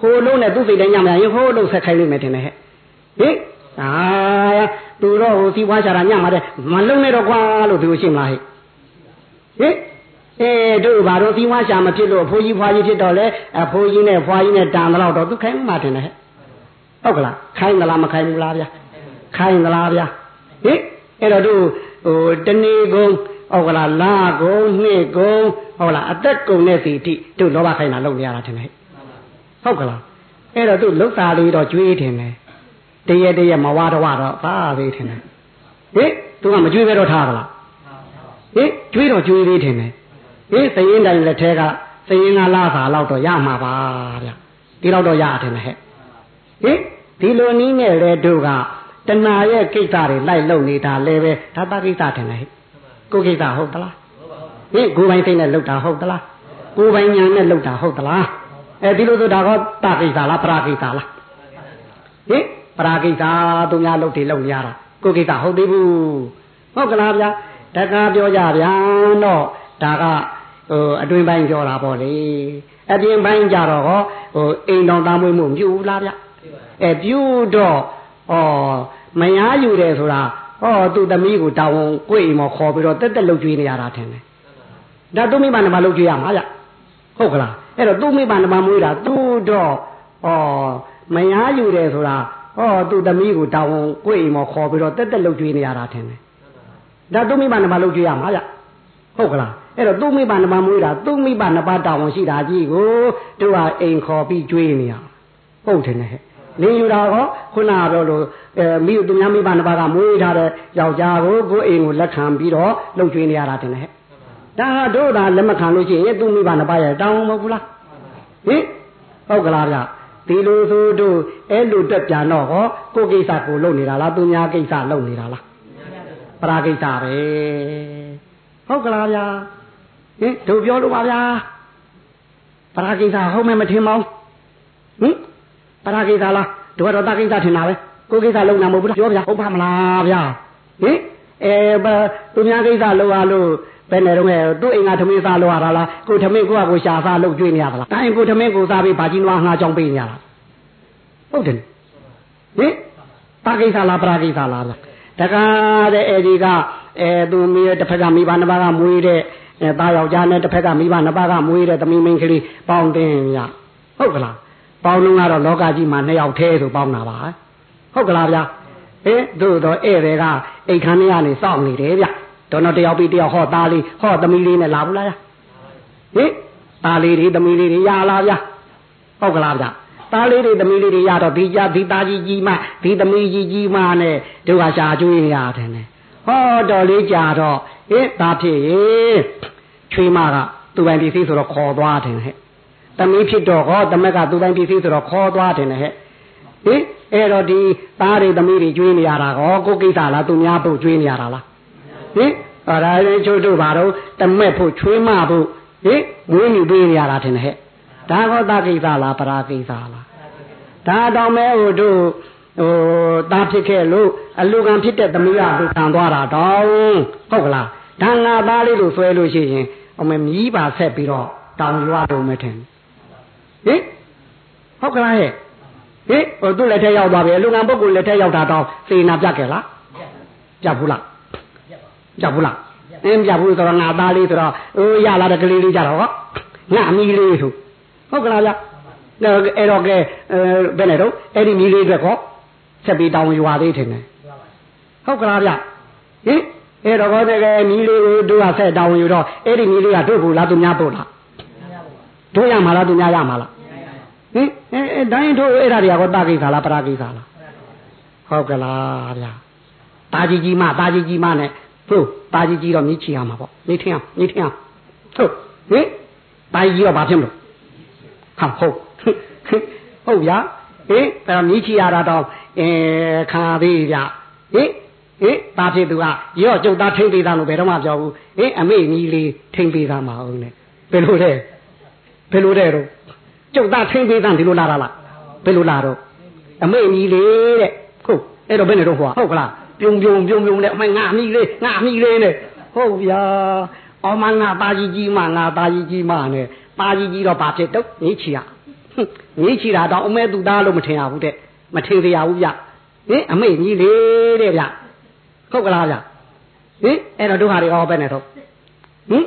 ဟိုလုံးနဲ့သူ့စိတ်တိုင်းညမရရင်ဟိုလုံးဆက်ခိုင်းလိမ့်မယ်တင်တယ်ဟဲ့ဟင်အာသူတော့ဟိုစီးပွားရှာတာညမှာတဲ့မလုံးနဲ့တော့ကွာလို့သူရှိမလားဟဲ့ဟင်အဲတို့ဘာလို့စီးပွားရှာမဖြစ်လို့အဖိုးကြီးဖွားကြီးဖြစ်တော့လေအဖိုးကြီးနဲ့ဖွားကြီးနဲ့တန်တော့တော့သူခိုင်းမှတင်တယ်ဟဲ့ဟုတ်ကလားခိုင်းသလားမခိုင်းဘူးလားဗျာခိုင်းသလားဗျာဟင်အဲ့တော့တို့ဟိုတဏီကုံဟုတ်ကလားလာကုံနှစ်ကုံဟုတ်လားအသက်ကုံတဲ့စီတိတို့လောဘခိုင်းတာလုပ်နေရတာထင်တယ် ဟုတ်ကလားအဲ့တော့တို့လုတ်သားလေးတော့ကြွေးထင်တယ်တရတရမဝါတော့တော့ပါသေးထင်တယ်ဟင်သူကမကြွေးပဲတော့ထားသလားဟင်ကြွေးတော့ကြွေးသေးထင်တယ်ဟင်စရင်တိုင်းလက်ထဲကစရင်ကလာစာလောက်တော့ရမှာပါဗျဒီလောက်တော့ရထင်တယ်ဟဲ့ဟင်ဒီလိုနည်းနဲ့လေတို့ကတဏှာရဲ့ကိစ္စတွေလိုက်လုံနေတာလည်းပဲဒါတကိစ္စထင်တယ်ဟဲ့ကိုကိစ္စဟုတ်သလားဟင်ကိုယ်ပိုင်စိတ်နဲ့လှုပ်တာဟုတ်သလားကိုယ်ပိုင်ညာနဲ့လှုပ်တာဟုတ်သလား အဲဒီလိုဆိုဒါကတကိစ္စလားပရာကိစ္စလားဟင်ပရာကိစ္စသူများလှုပ်တယ်လှုပ်နေရတာကိုကိစ္စဟုတ်သေးဘူးဟုတ်ကလားဗျာတက္ကပြောကြဗျာတော့ဒါကဟိုအတွင်ပိုင်းပြောတာပေါ့လေအပြင်ပိုင်းကြတော့ဟောဟိုအိမ်တော်သားမွေးမှုမပြုဘူးလားဗျအဲပြုတော့ဩမယားယူတယ်ဆိုတာဟောသူ့သမီးကိုတောင်းကိုယ့်အိမ်မှာခေါ်ပြီးတော့တက်တက်လှုပ်ကြွေးနေရတာထင်တယ်ဒါသူ့မိဘနမလှုပ်ကြွေးရမှာဗျဟုတ်ကလား အဲ့တော့သူ့မိဘနမမွေးတာသူ့တော့ဩမယားယူတယ်ဆိုတာဟောသူ့သမီးကိုတောင်းကိုယ့်အိမ်မှာခေါ်ပြီးတော့တက်တက်လှုပ်ကြွေးနေရတာထင်တယ်ဒါသူ့မိဘနမလှုပ်ကြွေးရမှာဗျဟုတ်ကလားအဲ့တော့သူ့မိဘနမမွေးတာသူ့မိဘနပါတောင်းရှိတာကြီးကိုသူကအိမ်ခေါ်ပြီးကြွေးနေရဟုတ်တယ်နဲ့လင်းယူတာကောခုနပြောလို့အဲမိသူများမိဘနှစ်ပါးကမွေးထားတဲ့ယောက်ျားကိုကိုယ်အိမ်ကိုလက်ခံပြီးတော့လှုပ်ကြွေးနေရတာတင်တယ်ဟဲ့ ဒါဟာတို့သာလက်မခံလို့ရှိရင်သူမိဘနှစ်ပါးရဲ့တောင်းမဟုတ်ဘူးလားဟင်ဟုတ်ကလားဗျဒီလိုဆိုတို့အဲ့လိုတက်ပြန်တော့ဟောကိုကိစ္စကိုလုပ်နေတာလားသူများကိစ္စလုပ်နေတာလားပရာကိစ္စပဲဟုတ်ကလားဗျာဟင်တို့ပြောလို့ပါဗျာပရာကိစ္စဟုတ်မယ်မထင်ပါဘူးဟင်ပရာကိစ္စလားတို့ကတော့တာကိစ္စထင်တာပဲကိုကိစ္စလုံးနာမဟုတ်ဘူးလားပြောဗျာဟုတ်ပါမလားဗျာဟင်အဲသူများကိစ္စလောက်အားလို့ဘ ယ်နဲ့တော့ငယ်သူ့အိမ်ကထမင်းစားလောက်ရတာလားကိုထမင်းကိုကကိုရှာစားလောက်ကျွေးနေရတာလားတိုင်းကိုထမင်းကိုစားပြီးဘာကြီးနွားငှားကြောင်းပေးနေရတာဟုတ်တယ်ဟင်ပါကိစ္စလားပရာကိစ္စလားတကားတဲ့အဲဒီကအဲသူမိရဲ့တစ်ဖက်ကမိဘနှစ်ပါးကမွေးတဲ့အဲသားယောက်ျားနဲ့တစ်ဖက်ကမိဘနှစ်ပါးကမွေးတဲ့သမီးမင်းကလေးပေါင်းတင်ရဟုတ်ကလားပေါင်းလုံးကတော့လောကကြီးမှာနှစ်ယောက်သေးဆိုပေါင်းတာပါဟုတ်ကလားဗျာဟင်တို့တော့ဧည့်တွေကအိတ်ခမ်းထဲကနေစောင့်နေတယ်ဗျ တော်တော်တယောက်ပြီးတယောက်ဟောသားလေးဟောသမီးလေးနဲ့လာဘူးလားဟင်သားလေးတွေသမီးလေးတွေရလားဗျာဟုတ်ကလားဗျာသားလေးတွေသမီးလေးတွေရတော့ဒီကြဒီသားကြီးကြီးမှဒီသမီးကြီးကြီးမှနဲ့တို့ကရှာကျွေးရတယ်နဲ့ဟောတော်လေးကြာတော့ဟင်သားဖြစ်ရေချွေးမကသူ့ပိုင်ပစ္စည်းဆိုတော့ခေါ်သွားတယ်ဟဲ့သမီးဖြစ်တော့ဟောတမက်ကသူ့ပိုင်ပစ္စည်းဆိုတော့ခေါ်သွားတယ်နဲ့ဟဲ့ဟင်အဲ့တော့ဒီသားတွေသမီးတွေကျွေးနေရတာဟောကိုကိစ္စလားသူများဖို့ကျွေးနေရတာလား ဟင်အဲ့ဒါလည်းချို့တို့ဘာတော့တမက်ဖို့ချွေးမဖို့ဟင်မွေးမြူပေးနေရတာထင်တယ်ဟဲ့ဒါကောသကိစ္စလားပရာကိစ္စလားဒါတောင်မဲဟိုတို့ဟိုတာဖြစ်ခဲ့လို့အလူကံဖြစ်တဲ့သမီးကသူခံသွားတာတောင်းဟုတ်ကလားဒါငါသားလေးလို့ဆွဲလို့ရှိရင်အမေမြည်ပါဆက်ပြီးတော့တောင်ရွာတော့မထင်ဟင်ဟုတ်ကလားဟဲ့ဟင်ဟိုသူ့လက်ထက်ရောက်သွားပြီအလူကံပုဂ္ဂိုလ်လက်ထက်ရောက်တာတော့စေနာပြတ်ခဲ့လားပြတ်ဘူးလား ပြတ်ဘူးလားအင်းပြတ်ဘူးဆိုတော့ငါသားလေးဆိုတော့အိုးရလာတဲ့ကလေးလေးကြတော့ဟောငါအမီလေးဆိုဟုတ်ကလားဗျအဲ့တော့ကဲဘယ်နဲ့တော့အဲ့ဒီမီလေးအတွက်ကောဆက်ပြီးတောင်းရွာသေးတယ်ဟုတ်ကလားဗျဟင်အဲ့တော့ကောတဲ့ကမီလေးကိုတို့ကဆက်တောင်းယူတော့အဲ့ဒီမီလေးကတို့ဘူးလားသူများပို့လားတို့ရမှာလားသူများရမှာလားဟင်အဲတိုင်းတို့အဲ့ဒါတွေကကောတာကိစ္စလားပရာကိစ္စလားဟုတ်ကလားဗျတာကြီးကြီးမတာကြီးကြီးမနဲ့ ဟုတ်တာကြီးကြီးတော့မြည်ချီရမှာပေါ့နေထင်းအောင်နေထင်းအောင်ဟုတ်ဟင်တာကြီးကြီးတော့ဘာဖြစ်မလို့ဟာဟုတ်ဟုတ်ဗျာဟင်အဲ့မြည်ချီရတာတော့အဲခါသေးဗျဟင်ဟင်တာဖြစ်သူကရော့ကျုပ်သားထိမ့်ပေးသားလို့ဘယ်တော့မှပြောဘူးဟင်အမေကြီးလေးထိမ့်ပေးသားမအောင်နဲ့ဘယ်လိုလဲဘယ်လိုတဲ့တော့ကျုပ်သားထိမ့်ပေးသားဒီလိုလာတာလားဘယ်လိုလာတော့အမေကြီးလေးတဲ့ဟုတ်အဲ့တော့ဘယ်နဲ့တော့ဟောဟုတ်ကလား ပြုံပြုံပြုံပြုံနဲ့အမငါမိလေးငါမိလေးနဲ့ဟုတ်ဗျာအော်မငါပါကြီးကြီးမှငါပါကြီးကြီးမှနဲ့ပါကြီးကြီးတော့ဘာဖြစ်တော့နေချီရနေချီတာတော့အမဲသူသားလို့မထင်ရဘူးတဲ့မထင်ရဘူးဗျဟင်အမေကြီးလေးတဲ့ဗျဟုတ်ကလားဗျဟင်အဲ့တော့တို့ဟာတွေဟောပဲနဲ့တော့ဟင်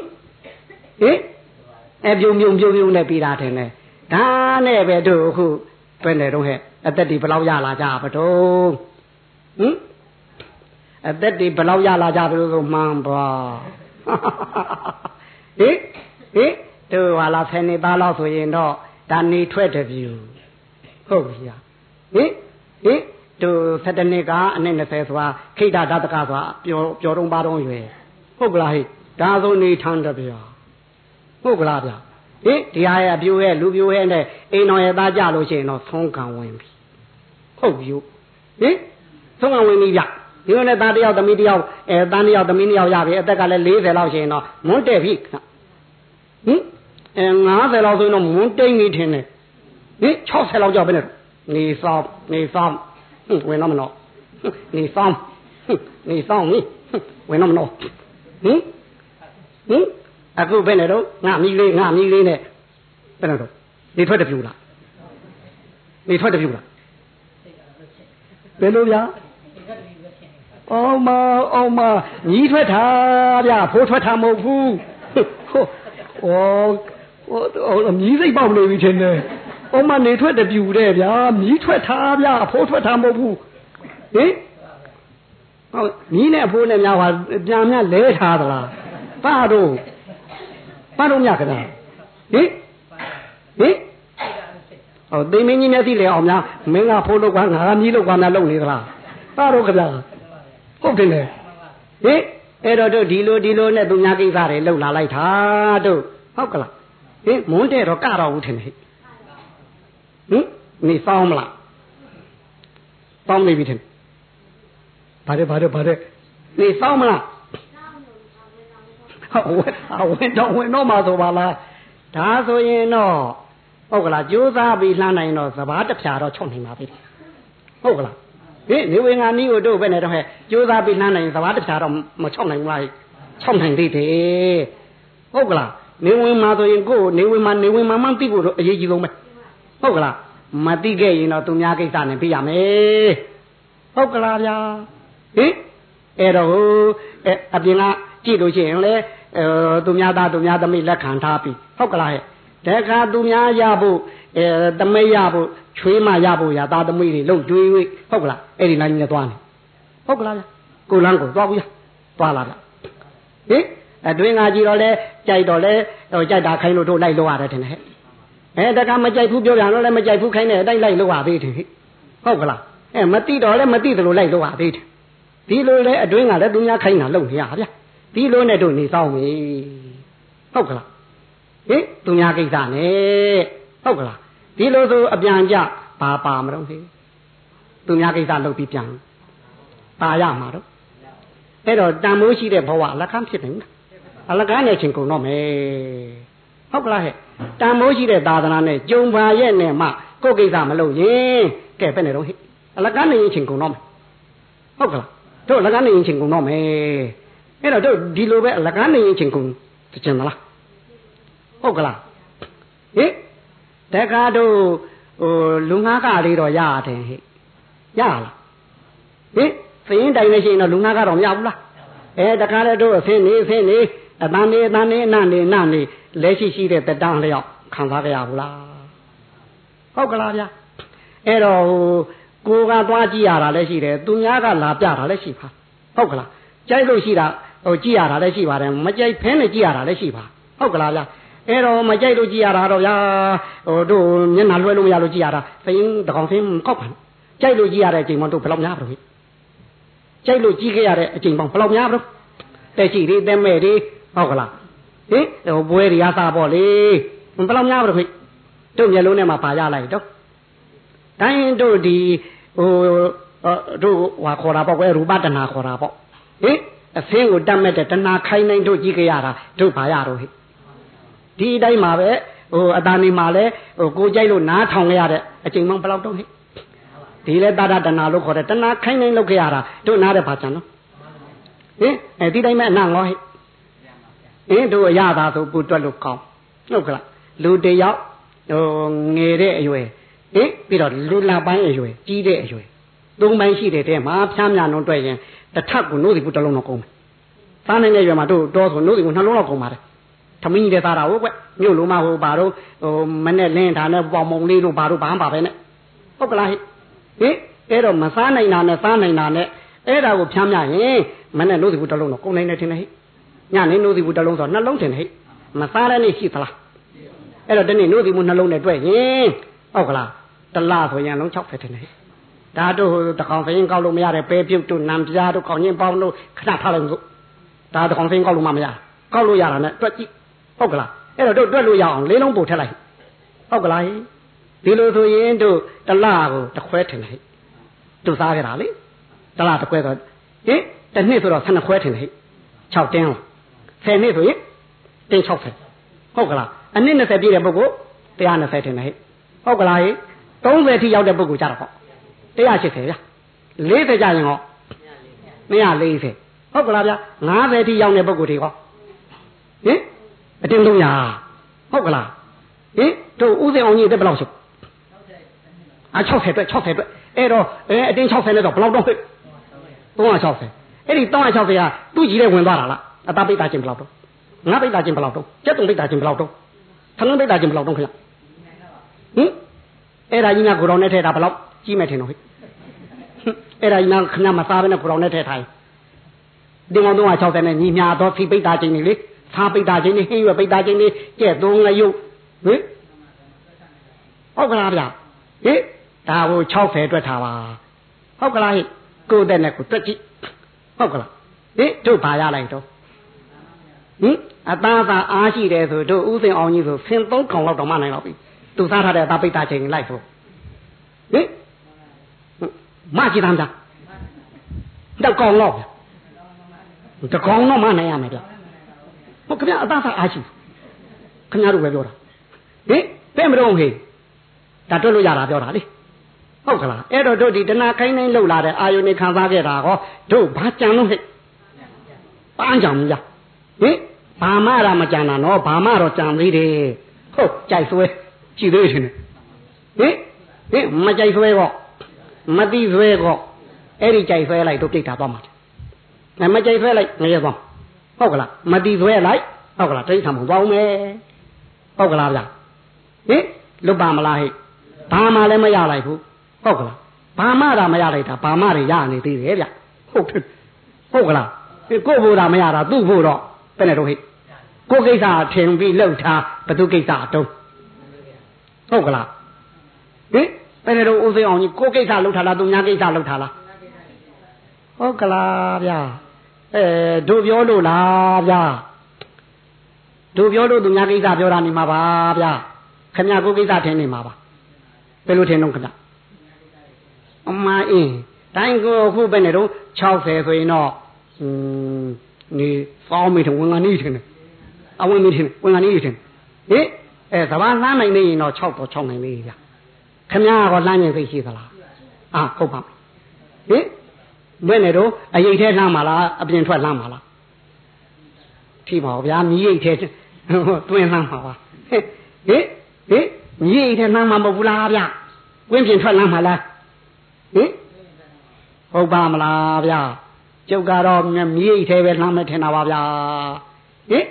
ဟင်အပြုံပြုံပြုံပြုံနဲ့ပြီးတာတယ်နဲ့ဒါနဲ့ပဲတို့အခုပဲနဲ့တော့ဟဲ့အသက်ဒီဘယ်လောက်ရလာကြပါတော့ဟင် အသက်တွေဘယ်လောက်ရလာကြပြီလို့မှန်းပါဟိဟိတို့ဟာလာဆယ်နှစ်သားလောက်ဆိုရင်တော့ဒါနေထွက်တပြူဟုတ်ပြီဟိဟိတို့7နှစ်ကအနှစ်20ဆိုတာခိတ္တဓာတကဆိုတာပျော်ပျော်တုံးပါတုံးရွယ်ဟုတ်ကလားဟိဒါဆိုနေထမ်းတပြာဟုတ်ကလားဗျဟိဒီဟာရဲ့အပြိုးရဲ့လူပြိုးရဲ့နဲ့အိမ်တော်ရဲ့သားကြလို့ရှိရင်တော့သုံးကံဝင်ပြီဟုတ်ပြီဟိသုံးကံဝင်ပြီဗျ ဒီလိုနဲ့သားတယောက်သမီးတယောက်အဲသားတယောက်သမီးတယောက်ရပြီအသက်ကလည်း40လောက်ရှိရင်တော့မွန်းတက်ပြီဟင်အဲ90လောက်ဆိုရင်တော့မွန်းတိတ်နေထင်တယ်ဟင်60လောက်ကြောက်ပဲနဲ့နေဆောင်နေဆောင်ဝင်တော့မနော်နေဆောင်နေဆောင်နိဝင်တော့မနော်ဟင်ဟင်အခုဘယ်နဲ့တော့ငါမီးလေးငါမီးလေးနဲ့ဘယ်နဲ့တော့နေထွက်တပြူလားနေထွက်တပြူလားဘယ်လိုဗျာ အောင်မအောင်မညီးထွက်တာဗျဖိုးထွက်တာမဟုတ်ဘူးဟိုဟိုဟိုမြည်စိတ်ပေါက်နေပြီထင်တယ်အောင်မနေထွက်တပြူတဲ့ဗျာမြည်ထွက်တာဗျဖိုးထွက်တာမဟုတ်ဘူးဟင်ဟုတ်မြည်နဲ့ဖိုးနဲ့များဟာပြန်များလဲထားသလားပါတော့ပါတော့မြခဏဟင်ဟင်ဟောသိမင်းကြီးမျက်စိလေအောင်များမင်းကဖိုးလောက်ကငါကမြည်လောက်ကများလုံနေသလားပါတော့ကြဗျာ ဟုတ်တယ်လေဟင်အဲ့တော့တို့ဒီလိုဒီလိုနဲ့သူများကိစ္စတွေလှုပ်လာလိုက်တာတို့ဟုတ်ကလားဟင်မွန်းတဲ့တော့ကတော့ဘူးထင်တယ်ဟင်နေစောင်းမလားစောင်းနေပြီထင်ဘာတဲ့ဘာတဲ့ဘာတဲ့နေစောင်းမလားဟုတ်ဝင်တော့ဝင်တော့မှာဆိုပါလားဒါဆိုရင်တော့ဟုတ်ကလားကြိုးစားပြီးလှမ်းနိုင်တော့စဘာတစ်ဖြာတော့ချုပ်နိုင်ပါပြီဟုတ်ကလား ဟဟင်နေဝင်ငါနီးကိုတို့ပဲနဲ့တော့ဟဲ့ကြိုးစားပြီးနှမ်းနိုင်သဘာတခြားတော့မချောက်နိုင်ဘူးလားချောက်နိုင်သေးတယ်ဟုတ်ကလားနေဝင်မှာဆိုရင်ကိုယ်နေဝင်မှာနေဝင်မှာမှသိဖို့တော့အရေးကြီးဆုံးပဲဟုတ်ကလားမသိခဲ့ရင်တော့သူများကိစ္စနဲ့ပြရမယ်ဟုတ်ကလားဗျာဟင်အဲ့တော့အပြင်ကကြည့်လို့ရှိရင်လေသူများသားသူများသမီးလက်ခံထားပြီဟုတ်ကလားဟဲ့တခါသူများရဖို့ အဲတမိတ်ရဖို့ချွေးမရဖို့ရသားသမီးတွေလုံကျွေးဟုတ်ကလားအဲ့ဒီလမ်းကြီးနဲ့သွားနေဟုတ်ကလားကိုလန်းကိုသွားဘူးရသွားလာလားဟင်အတွင်းငါကြည့်တော့လဲကြိုက်တော့လဲဟိုကြိုက်တာခိုင်းလို့တို့လိုက်လို့ရတယ်ထင်တယ်ဟဲ့အဲတခါမကြိုက်ဘူးပြောပြန်တော့လဲမကြိုက်ဘူးခိုင်းတဲ့အတိုင်းလိုက်လို့ရသေးတယ်ဟုတ်ကလားအဲမတိတော့လဲမတိတယ်လို့လိုက်လို့ရသေးတယ်ဒီလိုလဲအတွင်းကလည်းသူများခိုင်းတာလုံနေရဗျာဒီလိုနဲ့တို့နေဆောင်ပြီဟုတ်ကလားဟင်သူများကိစ္စနဲ့ဟုတ်ကလား ဒီလိုဆိုအပြန်ကြပါပါမလို့ဟေးသူများကိစ္စလုပ်ပြီးပြန်ပါရမှာတော့အဲ့တော့တန်မိုးရှိတဲ့ဘဝအလကမ်းဖြစ်နေဘူးအလကမ်းနဲ့ချင်းကုန်တော့မယ်ဟုတ်ကလားဟဲ့တန်မိုးရှိတဲ့သာသနာနဲ့ကြုံပါရဲ့နဲ့မှကိုယ်ကိစ္စမလုပ်ရင်ကဲပဲနေတော့ဟဲ့အလကမ်းနဲ့ချင်းကုန်တော့မယ်ဟုတ်ကလားတို့အလကမ်းနဲ့ချင်းကုန်တော့မယ်အဲ့တော့တို့ဒီလိုပဲအလကမ်းနဲ့ချင်းကုန်ကြင်မလားဟုတ်ကလားဟင် တခါတို့ဟိုလူငါးကလေးတော့ရရတယ်ဟဲ့ရလားဟင်သင်းတိုင်နေရှိရင်တော့လူငါးကတော့မရဘူးလားအဲတခါလေတို့အဆင်းနေအဆင်းနေအတန်နေအတန်နေအနနေနနေလက်ရှိရှိတဲ့တတန်းလျောက်ခံစားကြရဘူးလားဟုတ်ကလားဗျာအဲ့တော့ဟိုကိုကသွားကြည့်ရတာလည်းရှိတယ်သူများကလာပြတာလည်းရှိပါဟုတ်ကလားကြိုက်လို့ရှိတာဟိုကြည့်ရတာလည်းရှိပါတယ်မကြိုက်ဖင်းနဲ့ကြည့်ရတာလည်းရှိပါဟုတ်ကလားဗျာ အဲ့တော့မကြိုက်လို့ကြည်ရတာတော့ဗျာဟိုတို့မျက်နှာလွှဲလို့မရလို့ကြည်ရတာသိရင်တကောင်သိကောက်ပါကြိုက်လို့ကြည်ရတဲ့အချိန်မှတို့ဘယ်လောက်များပါလို့ကြိုက်လို့ကြည်ခဲ့ရတဲ့အချိန်မှဘယ်လောက်များပါလို့တဲ့ရှိသေးတဲ့မဲ့တွေဟုတ်ကလားဟင်ဟိုဘွဲတွေအစားပေါ့လေဘယ်လောက်များပါလို့တို့မျက်လုံးထဲမှာပါရလိုက်တော့တိုင်းတို့ဒီဟိုတို့ဟွာခေါ်တာပေါ့ကွယ်ရူပတဏခေါ်တာပေါ့ဟင်အဖင်းကိုတတ်မဲ့တဲ့တဏခိုင်းနိုင်တို့ကြည့်ကြရတာတို့ပါရတော့ဟိ ဒီအတိုင်းမှာပဲဟိုအတာနေမှာလဲဟိုကိုကြိုက်လို့နားထောင်ရတဲ့အချိန်မှဘယ်လောက်တော့ဟဲ့ဒီလဲတာတာတဏလို့ခေါ်တယ်တဏခိုင်းနိုင်လုပ်ခဲ့ရတာတို့နားတဲ့ဘာကြံနော်ဟင်အဲဒီတိုင်းမဲ့အနာငေါဟဲ့အင်းတို့အရသာဆိုပူတွက်လို့ကောင်းဟုတ်ကလားလူတယောက်ဟိုငယ်တဲ့အရွယ်ဟင်ပြီးတော့လူလာပိုင်းအရွယ်ကြီးတဲ့အရွယ်သုံးပိုင်းရှိတဲ့တဲမှာဖျားမြနှုံးတွေ့ရင်တစ်ထပ်ကိုနိုးစီဘူးတစ်လုံးတော့ကုန်မယ်သားနိုင်တဲ့ရွယ်မှာတို့တော်ဆိုနိုးစီဘူးနှလုံးတော့ကုန်ပါတယ် သမင်းကြီးတဲ့သားတာဟုတ်ကွမြို့လုံးမဟိုဘာတို့ဟိုမနဲ့လင်းဒါနဲ့ပေါင်မုံလေးတို့ဘာတို့ဘာမှပါပဲနဲ့ဟုတ်ကလားဟိဟိအဲ့တော့မစားနိုင်တာနဲ့စားနိုင်တာနဲ့အဲ့ဒါကိုဖြမ်းမြရင်မနဲ့လို့စီဘူးတစ်လုံးတော့ကုန်နိုင်တယ်ထင်တယ်ဟိညနေလို့စီဘူးတစ်လုံးဆိုနှလုံးထင်တယ်ဟိမစားတဲ့နေ့ရှိသလားအဲ့တော့ဒီနေ့လို့စီဘူးနှလုံးနဲ့တွေ့ရင်ဟုတ်ကလားတလားဆိုရင်လုံး60ထင်တယ်ဟိဒါတို့တကောင်စရင်ကောက်လို့မရတဲ့ပဲပြုတ်တို့နံပြားတို့ခေါင်းချင်းပေါင်းတို့ခဏထားလိုက်စို့ဒါတကောင်စရင်ကောက်လို့မမရကောက်လို့ရတာနဲ့တွက်ကြည့် ဟုတ်ကလားအဲ့တော့တို့တွက်လို့ရအောင်လေးလုံးပို့ထက်လိုက်ဟုတ်ကလားဒီလိုဆိုရင်တို့တလားကိုတခွဲထင်တယ်တို့စားကြတာလေတလားတခွဲဆိုဟင်တစ်နှစ်ဆိုတော့12ခွဲထင်တယ်6တင်းလား10နှစ်ဆိုရင်တင်း60ဟုတ်ကလားအနှစ်20ပြည့်တဲ့ပုဂ္ဂိုလ်120ထင်တယ်ဟုတ်ကလား30ထိရောက်တဲ့ပုဂ္ဂိုလ်ကြတော့ပေါ့180ဗျာ40ကြရင်ဟော240ဟုတ်ကလားဗျာ90ထိရောက်တဲ့ပုဂ္ဂိုလ်တွေဟောဟင် အတင်း300ဟုတ်ကလားဟင်တို့ဥစဉ်အောင်ကြီးတက်ဘယ်လောက်ရှိအာ60အတွက်60အတွက်အဲ့တော့အဲအတင်း60နဲ့တော့ဘယ်လောက်တော့ဖြစ်360အဲ့ဒီ360ကသူ့ကြီးတဲ့ဝင်သွားတာလားအသားပိတ်တာချင်းဘယ်လောက်တော့ငါပိတ်တာချင်းဘယ်လောက်တော့ကျက်တုံပိတ်တာချင်းဘယ်လောက်တော့ခလုံးပိတ်တာချင်းဘယ်လောက်တော့ခင်ဗျဟင်အဲ့ဒါကြီးကကိုတော်နဲ့ထဲတာဘယ်လောက်ကြီးမယ်ထင်တော့ဟဲ့အဲ့ဒါကြီးကခင်ဗျမစားဘဲနဲ့ကိုတော်နဲ့ထဲထားရင်ဒီကောင်360နဲ့ညီညာတော့ဖိပိတ်တာချင်းနေလေ သားပိတ်တာချင်းနေဟင်းရွယ်ပိတ်တာချင်းနေကြက်သုံးငရုပ်ဟင်ဟုတ်ကလားဗျဟင်ဒါကို60အတွက်ထားပါဟုတ်ကလားဟိကိုတဲ့နဲ့ကိုတွက်ကြည့်ဟုတ်ကလားဟင်တို့ဘာရလိုက်တော့ဟင်အသားသာအားရှိတယ်ဆိုတို့ဥစဉ်အောင်ကြီးဆိုဆင်သုံးခေါင်လောက်တော့မနိုင်တော့ပြီသူစားထားတဲ့အသားပိတ်တာချင်းလိုက်ဆိုဟင်မကြည့်တမ်းကြတော့ကောင်းတော့တကောင်တော့မနိုင်ရမယ်ဗျ ဟုတ်ခင်ဗျအသားသာအားရှိခင်ဗျားတို့ပဲပြောတာဟင်ပဲမတော့ဟေးဒါတွက်လို့ရတာပြောတာလေဟဟုတ်ကလားအဲ့တော့တို့ဒီတဏှာခိုင်းတိုင်းလှုပ်လာတဲ့အာယုန်နဲ့ခံစားခဲ့တာဟောတို့ဘာကြံလို့ဟဲ့ပန်းကြံမရဟင်ဘာမှတော့မကြံတာနော်ဘာမှတော့ကြံသေးတယ်ဟုတ်ကြိုက်ဆွဲကြည့်သေးတယ်ဟင်ဟင်မကြိုက်ဆွဲကောမတိဆွဲကောအဲ့ဒီကြိုက်ဆွဲလိုက်တို့ပြိတ္တာသွားမှာတယ်မကြိုက်ဆွဲလိုက်ငရဲသွား ဟုတ်ကလားမတိဆွဲလိုက်ဟုတ်ကလားတိဋ္ဌာန်မပေါင်းမယ်ဟုတ်ကလားဗျဟင်လွတ်ပါမလားဟဲ့ဘာမှလည်းမရလိုက်ဘူးဟုတ်ကလားဘာမှတာမရလိုက်တာဘာမှတွေရနေသေးတယ်ဗျဟုတ်ဟုတ်ကလားကို့ဘိုးတာမရတာသူ့ဘိုးတော့ဘယ်နဲ့တော့ဟဲ့ကိုကိစ္စထင်ပြီးလှုပ်ထားဘသူကိစ္စအတုံးဟုတ်ကလားဟင်ဘယ်နဲ့တော့ဦးစိန်အောင်ကြီးကိုကိစ္စလှုပ်ထားလားသူများကိစ္စလှုပ်ထားလားဟုတ်ကလားဗျာ အဲတို့ပြောလို့လားဗျာတို့ပြောလို့သူများကိစ္စပြောတာနေမှာပါဗျာခင်ဗျာကိုကိစ္စထင်နေမှာပါဘယ်လိုထင်တော့ခင်ဗျာအမအင်းတိုင်းကိုခုပဲနေတော့60ဆိုရင်တော့อืมနေစောင်းမိထဝင်ကနေထင်တယ်အဝင်မိထင်ဝင်ကနေထင်ဟေးအဲသဘာလှမ်းနိုင်နေရင်တော့6တော့6နိုင်လေဗျာခင်ဗျားကလှမ်းနေသိရှိသလားအာဟုတ်ပါဟေး ဘယ်နဲ့တော့အရေးထဲလှမ်းပါလားအပြင်ထွက်လှမ်းပါလားထိပါဗျာမြည်ရိတ်ထဲတွင်းလှမ်းပါပါဟေးဟေးဟေးမြည်ရိတ်ထဲလှမ်းမှာမဟုတ်ဘူးလားဗျာဝင်းပြင်ထွက်လှမ်းပါလားဟင်ဟုတ်ပါမလားဗျာကျုပ်ကတော့မြည်ရိတ်ထဲပဲလှမ်းမထင်တာပါဗျာဟင်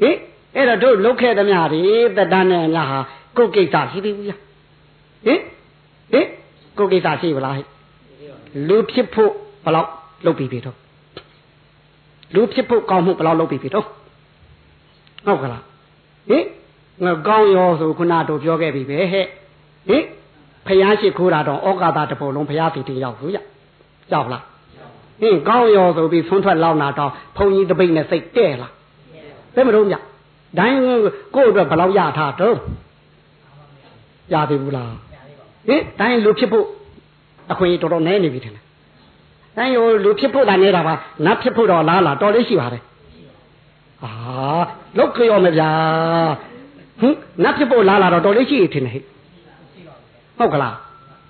ဟင်အဲ့တော့တို့လုတ်ခဲ့သမျှတွေတက်တန်းနဲ့များဟာကိုကိစ္စရှိသေးဘူးလားဟင်ဟင်ကိုကိစ္စရှိပါလားလူဖြစ်ဖို့ ဘယ်လောက်လုပ်ပြီးပြီတော့လူဖြစ်ဖို့ကောင်းမှုဘယ်လောက်လုပ်ပြီးပြီတော့ဟုတ်ကလားဟင်ငါကောင်းရောဆိုခုနတို့ပြောခဲ့ပြီပဲဟဲ့ဟင်ဖျားရှိခိုးတာတော့ဩကာသတပုံလုံးဖျားစီတင်ရောက်ဘူးရရောက်လားဟင်ကောင်းရောဆိုပြီးဆွန်းထွက်လောက်လာတော့ဘုံကြီးတပိတ်နဲ့စိတ်တဲ့လားသိမလို့ညဒိုင်းကို့အတွက်ဘယ်လောက်ရထားတော့ရသေးဘူးလားဟင်ဒိုင်းလူဖြစ်ဖို့အခွင့်အရေးတော်တော်နည်းနေပြီထင်တယ် ဒိုင်းရောလူဖြစ်ဖို့တာနေတာပါနတ်ဖြစ်ဖို့တော့လားလားတော်လေးရှိပါတယ်အာလုတ်ကြောမယ်ဗျာဟင်နတ်ဖြစ်ဖို့လားလားတော့တော်လေးရှိထင်တယ်ဟဲ့ဟုတ်ကလား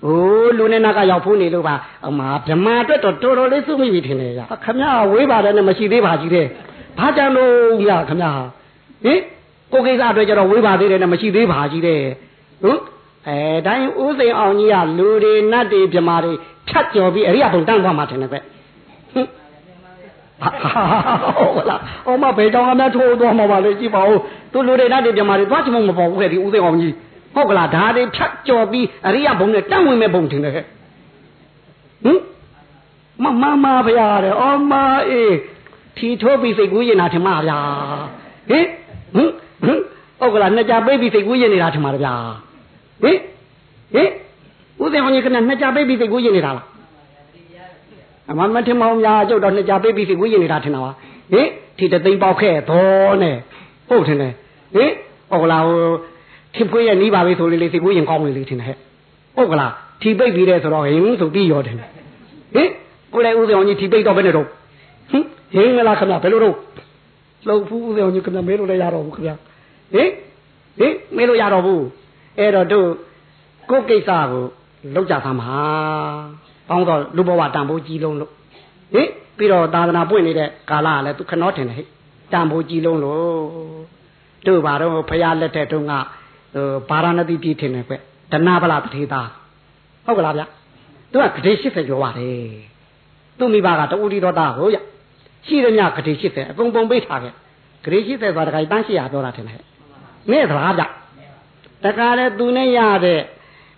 အိုးလူနဲ့နာကရောက်ဖူးနေလို့ပါအမဗြမာအတွက်တော့တော်တော်လေးစုမိပြီထင်တယ်ဗျာခမရဝေးပါတယ်နဲ့မရှိသေးပါကြီးတဲ့ဘာကြံလို့ဗျာခမရဟင်ကိုကိစ္စအတွက်ကျတော့ဝေးပါသေးတယ်နဲ့မရှိသေးပါကြီးတဲ့ဟင်အဲတိုင်းဥစိန်အောင်ကြီးကလူတွေနတ်တွေဗြမာတွေ ဖြတ်ကျော်ပြီးအရိယဘုံတန်းသွားမှာထင်တယ်ပဲဟင်ဟုတ်လား။အော်မဘယ်ကြောင်အများထိုးသွားမှာပါလေကြည့်ပါဦး။သူလူတွေနတ်တွေဗြမာတွေသွားချင်မပေါ်ဘူးခဲ့ဒီဥသိအောင်ကြီး။ဟုတ်ကလားဒါတွေဖြတ်ကျော်ပြီးအရိယဘုံနဲ့တန့်ဝင်မဲ့ဘုံထင်တယ်ဟဲ့ဟင်မမမဖရာတဲ့အော်မအေးထီထိုးပြီးစိတ်ကူးရင်တာထင်မှာဗျာဟင်ဟင်ဟင်ဟုတ်ကလားနှစ်ကြပိတ်ပြီးစိတ်ကူးရင်နေတာထင်မှာဗျာဟင်ဟင် ဦးသိန်းဟောင်းကြီးကနှစ်ကြပိတ်ပြီးစိတ်ကူးရင်နေတာလားအမမထင်မအောင်များကျုပ်တော့နှစ်ကြပိတ်ပြီးစိတ်ကူးရင်နေတာထင်တာပါဟင်ထီတသိမ့်ပေါက်ခဲ့သောနဲ့ဟုတ်ထင်တယ်ဟင်ဟုတ်ကလားဟိုဖြစ်ဖွေးရဲ့နီးပါပဲဆိုလေလေစိတ်ကူးရင်ကောင်းလေလေထင်တယ်ဟဲ့ဟုတ်ကလားထီပိတ်ပြီးတဲ့ဆိုတော့ဟင်းဆိုပြီးရောတယ်ဟင်ကိုလည်းဦးစေအောင်ကြီးထီပိတ်တော့ဘယ်နဲ့တော့ဟင်ဟင်းမလားခင်ဗျဘယ်လိုတော့လှုပ်ဖူးဦးစေအောင်ကြီးခင်ဗျမဲလို့လည်းရတော့ဘူးခင်ဗျဟင်ဟင်မဲလို့ရတော့ဘူးအဲ့တော့တို့ကိုကိစ္စကို လောက်ကြသမှာပေါင်းတော့လူဘဝတန်ဖိုးကြီးလုံးလို့ဟင်ပြီးတော့သာသနာပွင့်နေတဲ့ကာလကလည်းသူခဏထင်တယ်ဟဲ့တန်ဖိုးကြီးလုံးလို့တို့ဘာတော့ဖရာလက်ထက်တုန်းကဗာရာဏသီပြည်ထင်တယ်ကွဒနာဗလာတထေသားဟုတ်ကလားဗျသူကဂတိ80ကျော်ပါတယ်သူ့မိဘကတူတီတော်သားဟိုရရှိရမြဂတိ80အကုန်ပုံပေးထားခဲ့ဂတိ80ဆိုတာတခါတန်း800ပြောတာထင်တယ်နဲ့သလားဗျတခါလေသူနဲ့ရတဲ့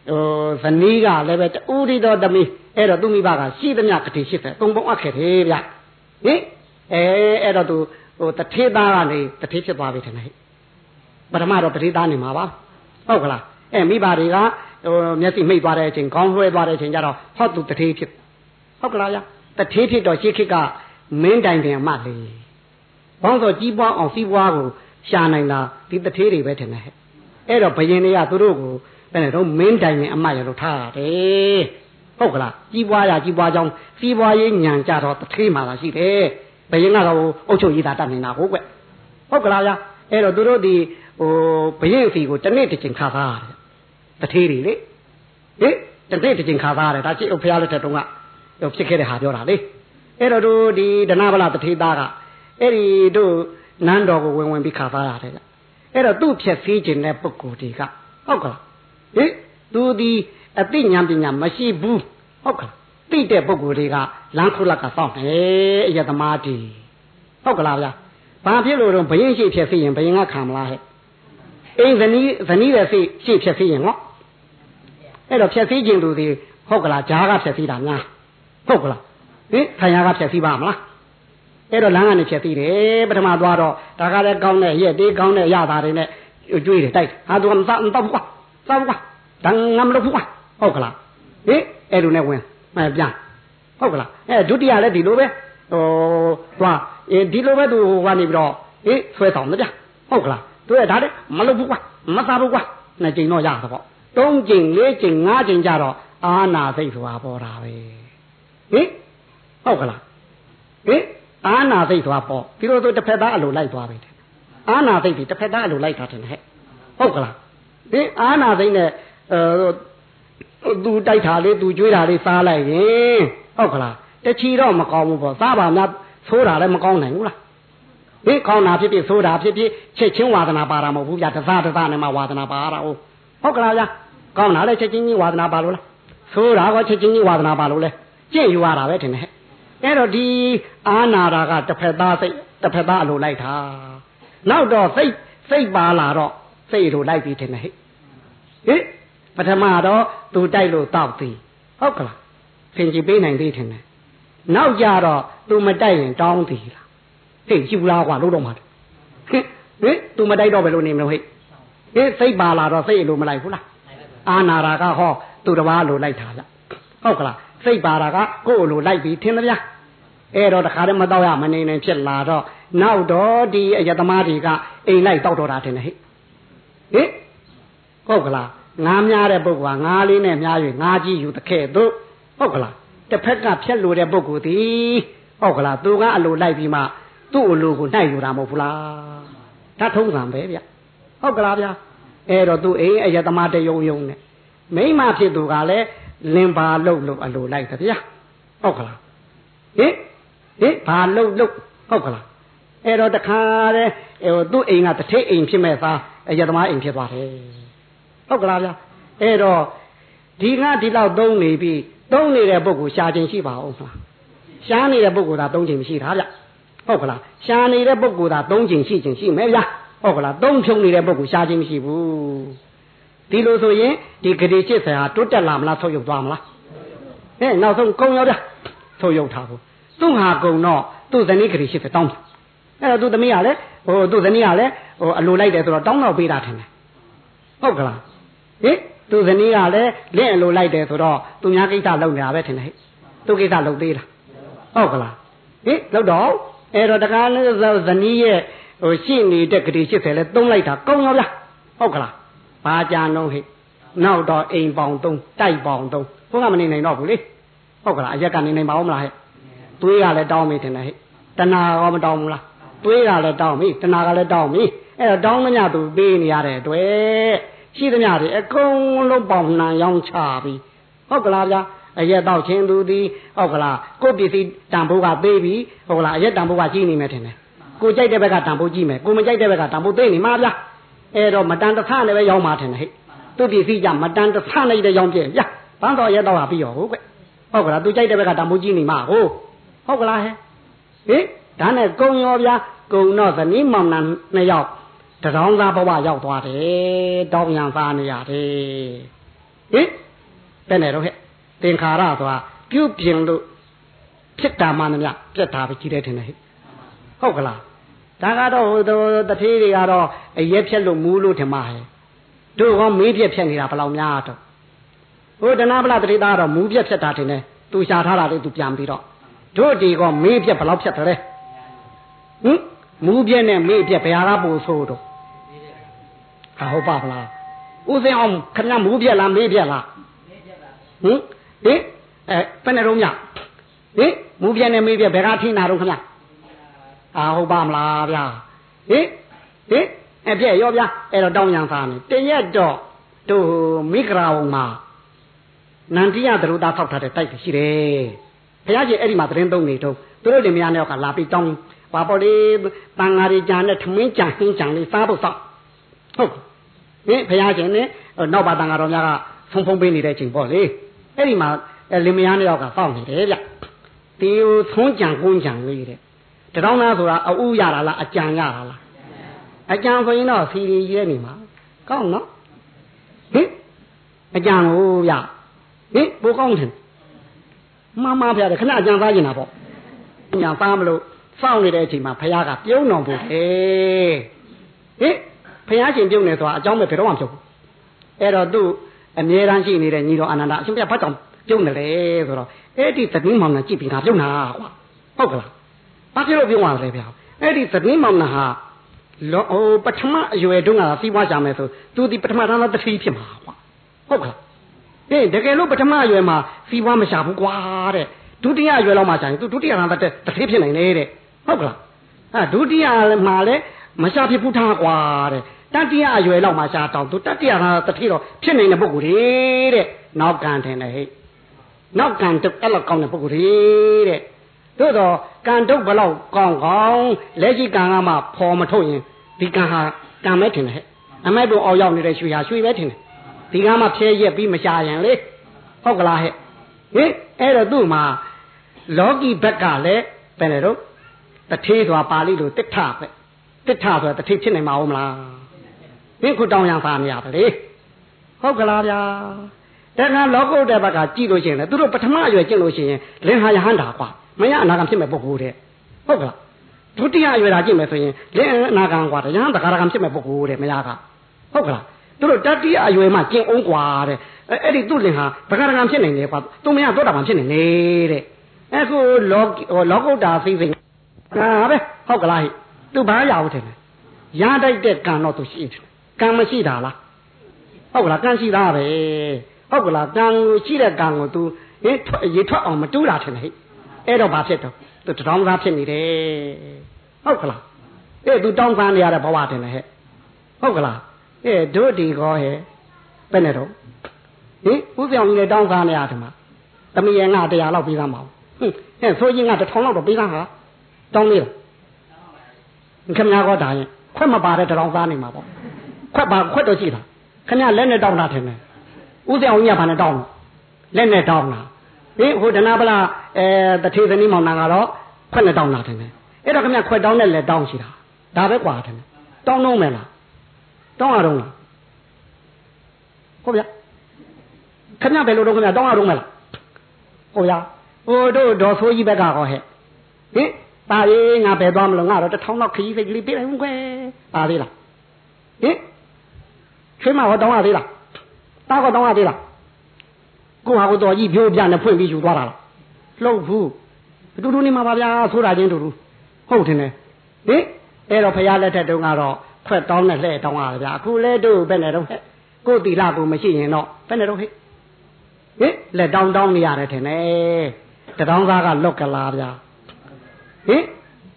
ဟိုဇနီးကလည်းပဲတူတီတော်သမီးအဲ့တော့သူ့မိဘကရှိသမျှဂတိ80အကုန်ပုံအပ်ခဲ့တယ်ဗျဟင်အဲအဲ့တော့သူဟိုတထေသားကနေတထေဖြစ်သွားပြီထင်တယ်ပထမတော့တထေသားနေမှာပါဟုတ်ကလားအဲမိဘတွေကဟိုမျက်စိမိတ်သွားတဲ့အချိန်ခေါင်းလွှဲသွားတဲ့အချိန်ကျတော့ဟောသူတထေးဖြစ်ဟုတ်ကလားဗျတထေးဖြစ်တော့ရှေးခေတ်ကမင်းတိုင်ပင်အမလေးဘောင်းဆိုကြီးပွားအောင်စီးပွားကိုရှာနိုင်တာဒီတထေးတွေပဲထင်တယ်ဟဲ့အဲ့တော့ဘယင်တွေကသူတို့ကို ဘယ်နဲ့တော့မင်းတိုင်ပင်အမရလို့ထားတယ်ဟုတ်ကလားကြီးပွားရကြီးပွားကြောင်းစီးပွားရေးညံကြတော့တထေးမှာလာရှိတယ်ဘယင်ကတော့အုတ်ချုပ်ရေးတာတတ်နေတာဟုတ်ကွဟုတ်ကလားဗျအဲ့တော့သူတို့ဒီဟိုဘရင်စီကိုတနေ့တစ်ချိန်ခါသားရတယ်တထေးတွေလေဟင်ဟတနေ့တစ်ချိန်ခါသားတယ်ဒါရှိဥဖျားလက်ထက်တုန်းကဖြစ်ခဲ့တဲ့ဟာပြောတာလေအဲ့တော့တို့ဒီဒနာဗလာတထေသားကအဲ့ဒီတို့နန်းတော်ကိုဝင်ဝင်ပြီးခါသားရတယ်ကြအဲ့တော့သူ့ဖြက်စီးခြင်းတဲ့ပုဂ္ဂိုလ်တွေကဟုတ်ကလား ဟင်သူဒီအသိဉာဏ်ပညာမရှိဘူးဟုတ်ကလားသိတဲ့ပုဂ္ဂိုလ်တွေကလမ်းခုလက်ကစောင့်တယ်အယသမားတီဟုတ်ကလားဗျာဘာဖြစ်လို့တော့ဘယင်းရှိဖြက်စီးရင်ဘယင်းကခံမလားဟဲ့အိမ်ဇနီးဇနီးရဲ့စိတ်ရှိဖြက်စီးရင်ဟောအဲ့တော့ဖြက်စီးခြင်းသူတွေဟုတ်ကလားဂျားကဖြက်စီးတာများဟုတ်ကလားဟင်ခံရကဖြက်စီးပါမလားအဲ့တော့လမ်းကနေဖြက်စီးတယ်ပထမသွားတော့ဒါကလည်းကောင်းတဲ့ရက်တေးကောင်းတဲ့ရတာတွေနဲ့ကျွေးတယ်တိုက်ဟာသူကမစားမတော့ဘူးကွာ စားဘူးကွာတန်ငမ်လို့ဘူးကွာဟုတ်ကလားဟင်အဲ့လိုနဲ့ဝင်မှပြန်ဟုတ်ကလားအဲဒုတိယလည်းဒီလိုပဲဟိုသွားဒီလိုပဲသူကနေပြီးတော့ဟေးဆွဲဆောင်တယ်ဗျဟုတ်ကလားသူကဒါလည်းမလုပ်ဘူးကွာမစားဘူးကွာနှစ်ကြိမ်တော့ရသပေါ့သုံးကြိမ်လေးကြိမ်ငါးကြိမ်ကြတော့အာနာစိတ်ဆိုတာပေါ်တာပဲဟင်ဟုတ်ကလားဟင်အာနာစိတ်ဆိုတာပေါ်ပြီးတော့သူတစ်ဖက်သားအလိုလိုက်သွားပြီအာနာစိတ်ဒီတစ်ဖက်သားအလိုလိုက်တာတယ်ဟဲ့ဟုတ်ကလား ဟင်အာနာစိတ်နဲ့အဲသူတိုက်တာလေးသူကြွေးတာလေးစားလိုက်ရင်ဟုတ်ကလားတချီတော့မကောင်းဘူးပေါ့စားပါများသိုးတာလည်းမကောင်းနိုင်ဘူးလားဟင်ကောင်းတာဖြစ်ဖြစ်သိုးတာဖြစ်ဖြစ်ချက်ချင်းဝါဒနာပါတာမဟုတ်ဘူးဗျာတစားတစားနဲ့မှဝါဒနာပါတာဟုတ်ဟုတ်ကလားဗျာကောင်းတာလည်းချက်ချင်းကြီးဝါဒနာပါလို့လားသိုးတာကချက်ချင်းကြီးဝါဒနာပါလို့လဲကြင့်ယူရတာပဲထင်တယ်အဲ့တော့ဒီအာနာတာကတစ်ဖက်သားစိတ်တစ်ဖက်သားအလိုလိုက်တာနောက်တော့စိတ်စိတ်ပါလာတော့ စိတ်လိုလိုက်ပြီးထင်တယ်ဟဲ့ဟင်ပထမတော့သူတိုက်လို့တောက်သည်ဟုတ်ကလားသင်ကြည့်ပေးနိုင်သေးထင်တယ်နောက်ကြတော့သူမတိုက်ရင်တောင်းသည်လားဟေ့ယူလားကွာလို့တော့မှာဟင်ဟင်သူမတိုက်တော့ဘယ်လိုနေမလို့ဟဲ့ဟင်စိတ်ပါလာတော့စိတ်လိုမလိုက်ဘူးလားအာနာရာကဟောသူတစ်ပါးလိုလိုက်တာဗျဟုတ်ကလားစိတ်ပါတာကကိုယ့်လိုလိုက်ပြီးထင်သဗျာအဲ့တော့တခါတည်းမတော့ရမနေနိုင်ဖြစ်လာတော့နောက်တော့ဒီအယတမားတွေကအိမ်လိုက်တောက်တော့တာထင်တယ်ဟဲ့ ဟင်ဟုတ်ကလားငါးများတဲ့ပုဂ္ဂိုလ်ကငါးလေးနဲ့များ၍ငါးကြီးယူတခဲ့တို့ဟုတ်ကလားတစ်ဖက်ကဖြက်လို့တဲ့ပုဂ္ဂိုလ်သည်ဟုတ်ကလားသူကအလိုလိုက်ပြီးမှသူ့အလိုကိုနှိုက်ယူတာမဟုတ်ဘူးလားဒါထုံးစံပဲဗျဟုတ်ကလားဗျအဲ့တော့သူအိမ်အယတမတယုံယုံနဲ့မိမဖြစ်သူကလည်းလင်ပါလုတ်လို့အလိုလိုက်တယ်ဗျဟုတ်ကလားဟင်ဟင်ဘာလုတ်လုတ်ဟုတ်ကလားအဲ့တော့တခါတည်းဟိုသူ့အိမ်ကတထိတ်အိမ်ဖြစ်မဲ့သား အယတမအိမ်ဖြစ်သွားတယ်ဟုတ်ကလားဗျအဲ့တော့ဒီကဒီလောက်သုံးနေပြီးသုံးနေတဲ့ပုဂ္ဂိုလ်ရှားခြင်းရှိပါအောင်လားရှားနေတဲ့ပုဂ္ဂိုလ်သာသုံးခြင်းမရှိတာဗျဟုတ်ကလားရှားနေတဲ့ပုဂ္ဂိုလ်သာသုံးခြင်းရှိခြင်းရှိမယ်ဗျဟုတ်ကလားသုံးဖြုံနေတဲ့ပုဂ္ဂိုလ်ရှားခြင်းမရှိဘူးဒီလိုဆိုရင်ဒီဂတိ80ဟာတိုးတက်လာမလားဆုတ်ယုတ်သွားမလားဟဲ့နောက်ဆုံးကုံရောဗျဆုတ်ယုတ်ထားဘူးသူ့ဟာကုံတော့သူ့ဇနီးဂတိ80တောင်းတယ်အဲ့တော့သူ့သမီးကလည်း ဟိုသူ့ဇနီးကလည်းဟိုအလိုလိုက်တယ်ဆိုတော့တောင်းတော့ပေးတာထင်တယ်ဟုတ်ကလားဟင်သူဇနီးကလည်းလင့်အလိုလိုက်တယ်ဆိုတော့သူများကိစ္စလုပ်နေတာပဲထင်တယ်ဟဲ့သူကိစ္စလုပ်သေးလားဟုတ်ကလားဟင်လုပ်တော့အဲ့တော့တကားဇနီးရဲ့ဟိုရှိနေတဲ့ဂတိ80လဲသုံးလိုက်တာကောင်းရောဗျဟုတ်ကလားဘာကြံတော့ဟဲ့နောက်တော့အိမ်ပေါင်သုံးတိုက်ပေါင်သုံးဘုန်းကမနေနိုင်တော့ဘူးလေဟုတ်ကလားအရက်ကနေနိုင်ပါဦးမလားဟဲ့သွေးကလည်းတောင်းမိတယ်ဟဲ့တဏှာရောမတောင်းဘူးလား သွေးကလည်းတောင်းမိတဏှာကလည်းတောင်းမိအဲ့တော့တောင်းမညသူပေးနေရတဲ့အတွက်ရှိသမျှတွေအကုန်လုံးပေါင်နှံရောင်းချပြီးဟုတ်ကလားဗျာအရက်တော့ချင်းသူသည်ဟုတ်ကလားကိုပစ္စည်းတန်ဖိုးကသေးပြီဟုတ်ကလားအရက်တန်ဖိုးကကြီးနေမယ်ထင်တယ်ကိုကြိုက်တဲ့ဘက်ကတန်ဖိုးကြီးမယ်ကိုမကြိုက်တဲ့ဘက်ကတန်ဖိုးသိနေမှာဗျာအဲ့တော့မတန်တဆနဲ့ပဲရောင်းမှာထင်တယ်ဟဲ့သူပစ္စည်းကြမတန်တဆနဲ့တည်းရောင်းပြဗျာဘန်းတော်ရက်တော့ဟာပြီးရောဟုတ်ကဲ့ဟုတ်ကလားသူကြိုက်တဲ့ဘက်ကတန်ဖိုးကြီးနေမှာဟုတ်ဟုတ်ကလားဟဲ့ဟင် ဒါနဲ့ကုံရောဗျာကုံတော့ဇနီးမောင်နှံနှစ်ယောက်တရောင်းသားဘဝရောက်သွားတယ်တောင်းရန်သားနေရတယ်ဟင်ဘယ်နဲ့တော့ဟဲ့သင်္ခါရဆိုတာပြုပြင်လို့ဖြစ်တာမှမမြပြက်တာပဲကြီးတယ်ထင်တယ်ဟဲ့ဟုတ်ကလားဒါကတော့ဟိုတထေးတွေကတော့အရက်ဖြက်လို့မူးလို့ထင်မှာဟဲ့တို့ကမေးပြက်ဖြက်နေတာဘယ်လောက်များတော့ဟိုတနာပလတထေးသားတော့မူးပြက်ဖြက်တာထင်တယ်သူရှာထားတာလေးသူပြန်ပြီးတော့တို့ဒီကမေးပြက်ဘယ်လောက်ဖြက်တယ်လဲ ဟင်မူးပြက်နဲ့မေးပြက်ဘယ်ဟာကပိုဆိုးတော့ဟာဟုတ်ပါဗလားဦးစင်းအောင်ခင်ဗျမူးပြက်လားမေးပြက်လားဟင်ဟင်အဲဘယ်နဲ့တော့ညဟင်မူးပြက်နဲ့မေးပြက်ဘယ်ကထိနာတော့ခင်ဗျအာဟုတ်ပါမလားဗျာဟင်ဟင်အပြက်ရောဗျာအဲ့တော့တောင်းရန်စားနေတရက်တော့တို့မိဂရာဝုံမှာဟနန္တိယသရုတာထောက်ထားတဲ့တိုက်ရှိတယ်ဘုရားရှင်အဲ့ဒီမှာသတင်းသုံးနေတော့သူတို့လင်မယားနဲ့ကလာပြီးတောင်း ပါပေါ်လေတန်ဃာတွေကြံနဲ့ထမင်းကြံဟင်းကြံလေးစားဖို့စောက်ဟုတ်ဟင်ဘုရားရှင်နဲ့နောက်ပါတန်ဃာတော်များကဖုံဖုံပေးနေတဲ့ချိန်ပေါ့လေအဲ့ဒီမှာလင်မယားနဲ့ကစောက်နေတယ်ဗျဒီသုံးကြံကုန်းကြံလေးတဲ့တရောင်းသားဆိုတာအဥရတာလားအကြံရတာလားအကြံဆိုရင်တော့စီရီရဲနေမှာကောင်းနော်ဟင်အကြံကိုဗျဟင်ပိုကောင်းတယ်မမဖျားတယ်ခဏအကြံသားကျင်တာပေါ့အကြံသားမလို့ စောင့်နေတဲ့အချိန်မှာဖခင်ကပြုံးတော်ဘူးဟေးဟင်ဖခင်ရှင်ပြုံးနေဆိုတာအကြောင်းပဲဘယ်တော့မှမပြုံးဘူးအဲ့တော့သူ့အမြဲတမ်းရှိနေတဲ့ညီတော်အာနန္ဒအရှင်ဘုရားဘာကြောင့်ပြုံးတယ်လဲဆိုတော့အဲ့ဒီသတင်းမောင်နှံကြည့်ပြီးငါပြုံးတာကွာဟုတ်ကလားဘာဖြစ်လို့ပြုံးရလဲဗျာအဲ့ဒီသတင်းမောင်နှံဟာလောဟိုပထမအရွယ်တုန်းကစီးပွားကြမယ်ဆိုသူဒီပထမတန်းသားတတိဖြစ်မှာကွာဟုတ်ကလားအေးတကယ်လို့ပထမအရွယ်မှာစီးပွားမရှာဘူးကွာတဲ့ဒုတိယအရွယ်လောက်မှရှာရင်သူဒုတိယတန်းသားတတိဖြစ်နိုင်တယ်တဲ့ ဟုတ်ကလားအဲဒုတိယမှာလည်းမရှာဖြစ်ဘူးထားကွာတဲ့တတိယအရွယ်လောက်မှရှာတောင်းသူတတိယတန်းတတိတော့ဖြစ်နေတဲ့ပုဂ္ဂိုလ်တွေတဲ့နောက်ကံထင်တယ်ဟဲ့နောက်ကံတော့အဲ့လောက်ကောင်းတဲ့ပုဂ္ဂိုလ်တွေတဲ့သို့တော့ကံတုတ်ဘလောက်ကောင်းကောင်းလက်ရှိကံကမှဖော်မထုတ်ရင်ဒီကံဟာကံမဲ့ထင်တယ်ဟဲ့အမိုက်ပုံအောက်ရောက်နေတဲ့ရွှေဟာရွှေပဲထင်တယ်ဒီကံမှဖြဲရက်ပြီးမရှာရင်လေဟုတ်ကလားဟဲ့ဟင်အဲ့တော့သူ့မှာလောကီဘက်ကလည်းဘယ်နဲ့တော့ တထေးဆိုတာပါဠိလိုတိဋ္ဌပဲတိဋ္ဌဆိုတာတထေးဖြစ်နိုင်မှာဟုတ်မလားဘင်းခုတောင်းရန်ပါနေရတယ်လေဟုတ်ကလားဗျာတခါလောကုတ္တဘက်ကကြည့်လို့ရှိရင်လည်းသူတို့ပထမအရွယ်ကျင့်လို့ရှိရင်လင်ဟာယဟန္တာကွာမရအနာဂံဖြစ်မဲ့ပုဂ္ဂိုလ်တဲ့ဟုတ်ကလားဒုတိယအရွယ်လာကြည့်မယ်ဆိုရင်လင်အနာဂံကွာတရားတခါတကံဖြစ်မဲ့ပုဂ္ဂိုလ်တဲ့မရကဟုတ်ကလားသူတို့တတိယအရွယ်မှကျင့်အောင်ကွာတဲ့အဲ့ဒီသူ့လင်ဟာဘဂရကံဖြစ်နိုင်တယ်ကွာသူမရတော့တာမှဖြစ်နိုင်နေတဲ့အခုလောလောကုတ္တာသိသိ ဟာပဲဟုတ်ကလားဟိသူဘာရအောင်ထင်လဲရတိုက်တဲ့ကံတော့သူရှိတယ်ကံမရှိတာလားဟုတ်ကလားကံရှိတာပဲဟုတ်ကလားကံရှိတဲ့ကံကို तू ဟင်ထွက်ရေထွက်အောင်မတူးတာထင်တယ်ဟိအဲ့တော့ဘာဖြစ်တော့သူတောင်းသားဖြစ်နေတယ်ဟုတ်ကလားအေး तू တောင်းသားနေရတဲ့ဘဝတင်လေဟဲ့ဟုတ်ကလားအေးတို့ဒီကောဟဲ့ဘယ်နဲ့တော့ဟင်ဥပ္ပောင်ကြီးလည်းတောင်းသားနေရတယ်မှာတမီးရဲ့ငါတရားလောက်ပြီးသားမအောင်ဟင်ဟဲ့ဆိုရင်ငါတစ်ထောင်လောက်တော့ပြီးသားဟာ တောင်းလေးလားခင်ဗျားကဒါရင်ခွက်မပါတဲ့တရောင်စားနေမှာပေါ့ခွက်ပါခွက်တော့ရှိတာခင်ဗျားလက်နဲ့တောင်းတာထင်တယ်ဥစဉ်အောင်ညဘာနဲ့တောင်းလဲလက်နဲ့တောင်းတာဟင်ဟိုဒနာပလာအဲတထေသနီးမောင်နာကတော့ခွက်နဲ့တောင်းတာထင်တယ်အဲ့တော့ခင်ဗျားခွက်တောင်းနဲ့လက်တောင်းရှိတာဒါပဲကွာထင်တယ်တောင်းတော့မယ်လားတောင်းရတော့လားဟုတ်ဗျာခင်ဗျားဘယ်လိုတော့ခင်ဗျားတောင်းရတော့မယ်လားဟုတ်ဗျာဟိုတို့ဒေါ်ဆိုးကြီးဘက်ကဟောဟဲ့ဟင် ပါရေးငါပဲသွားမလို့ငါတော့တစ်ထောင်လောက်ခကြီးစိတ်ကလေးပြေးလိုက်ဦးကွယ်ပါသေးလားဟင်ချွေးမဟောတောင်းရသေးလားတားကောတောင်းရသေးလားကိုဟာကိုတော်ကြီးပြိုးပြနဲ့ဖွင့်ပြီးယူသွားတာလားလှုပ်ဘူးအတူတူနေမှာပါဗျာဆိုတာချင်းတူတူဟုတ်တယ်နဲ့ဟင်အဲ့တော့ဖရာလက်ထက်တုန်းကတော့ခွက်တောင်းနဲ့လှဲ့တောင်းရတယ်ဗျာအခုလဲတို့ဘယ်နဲ့တော့ဟဲ့ကိုတီလာကိုမရှိရင်တော့ဘယ်နဲ့တော့ဟဲ့ဟင်လက်တောင်းတောင်းနေရတယ်ထင်တယ်တတောင်းသားကလွတ်ကလားဗျာ ဟင်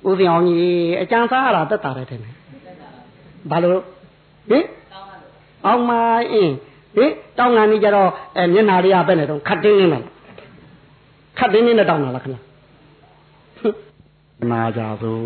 ဦးစင်အောင်ကြီးအကြံစားရတာတက်တာတယ်ထင်တယ်ဘာလို့ဟင်အောင်မအင်းဟင်တောင်းကနေကြတော့အဲမျက်နာလေးကပဲ့နေတော့ခတ်တင်းနေတယ်ခတ်တင်းနေနဲ့တောင်းတာလားခင်ဗျာနာကြသို့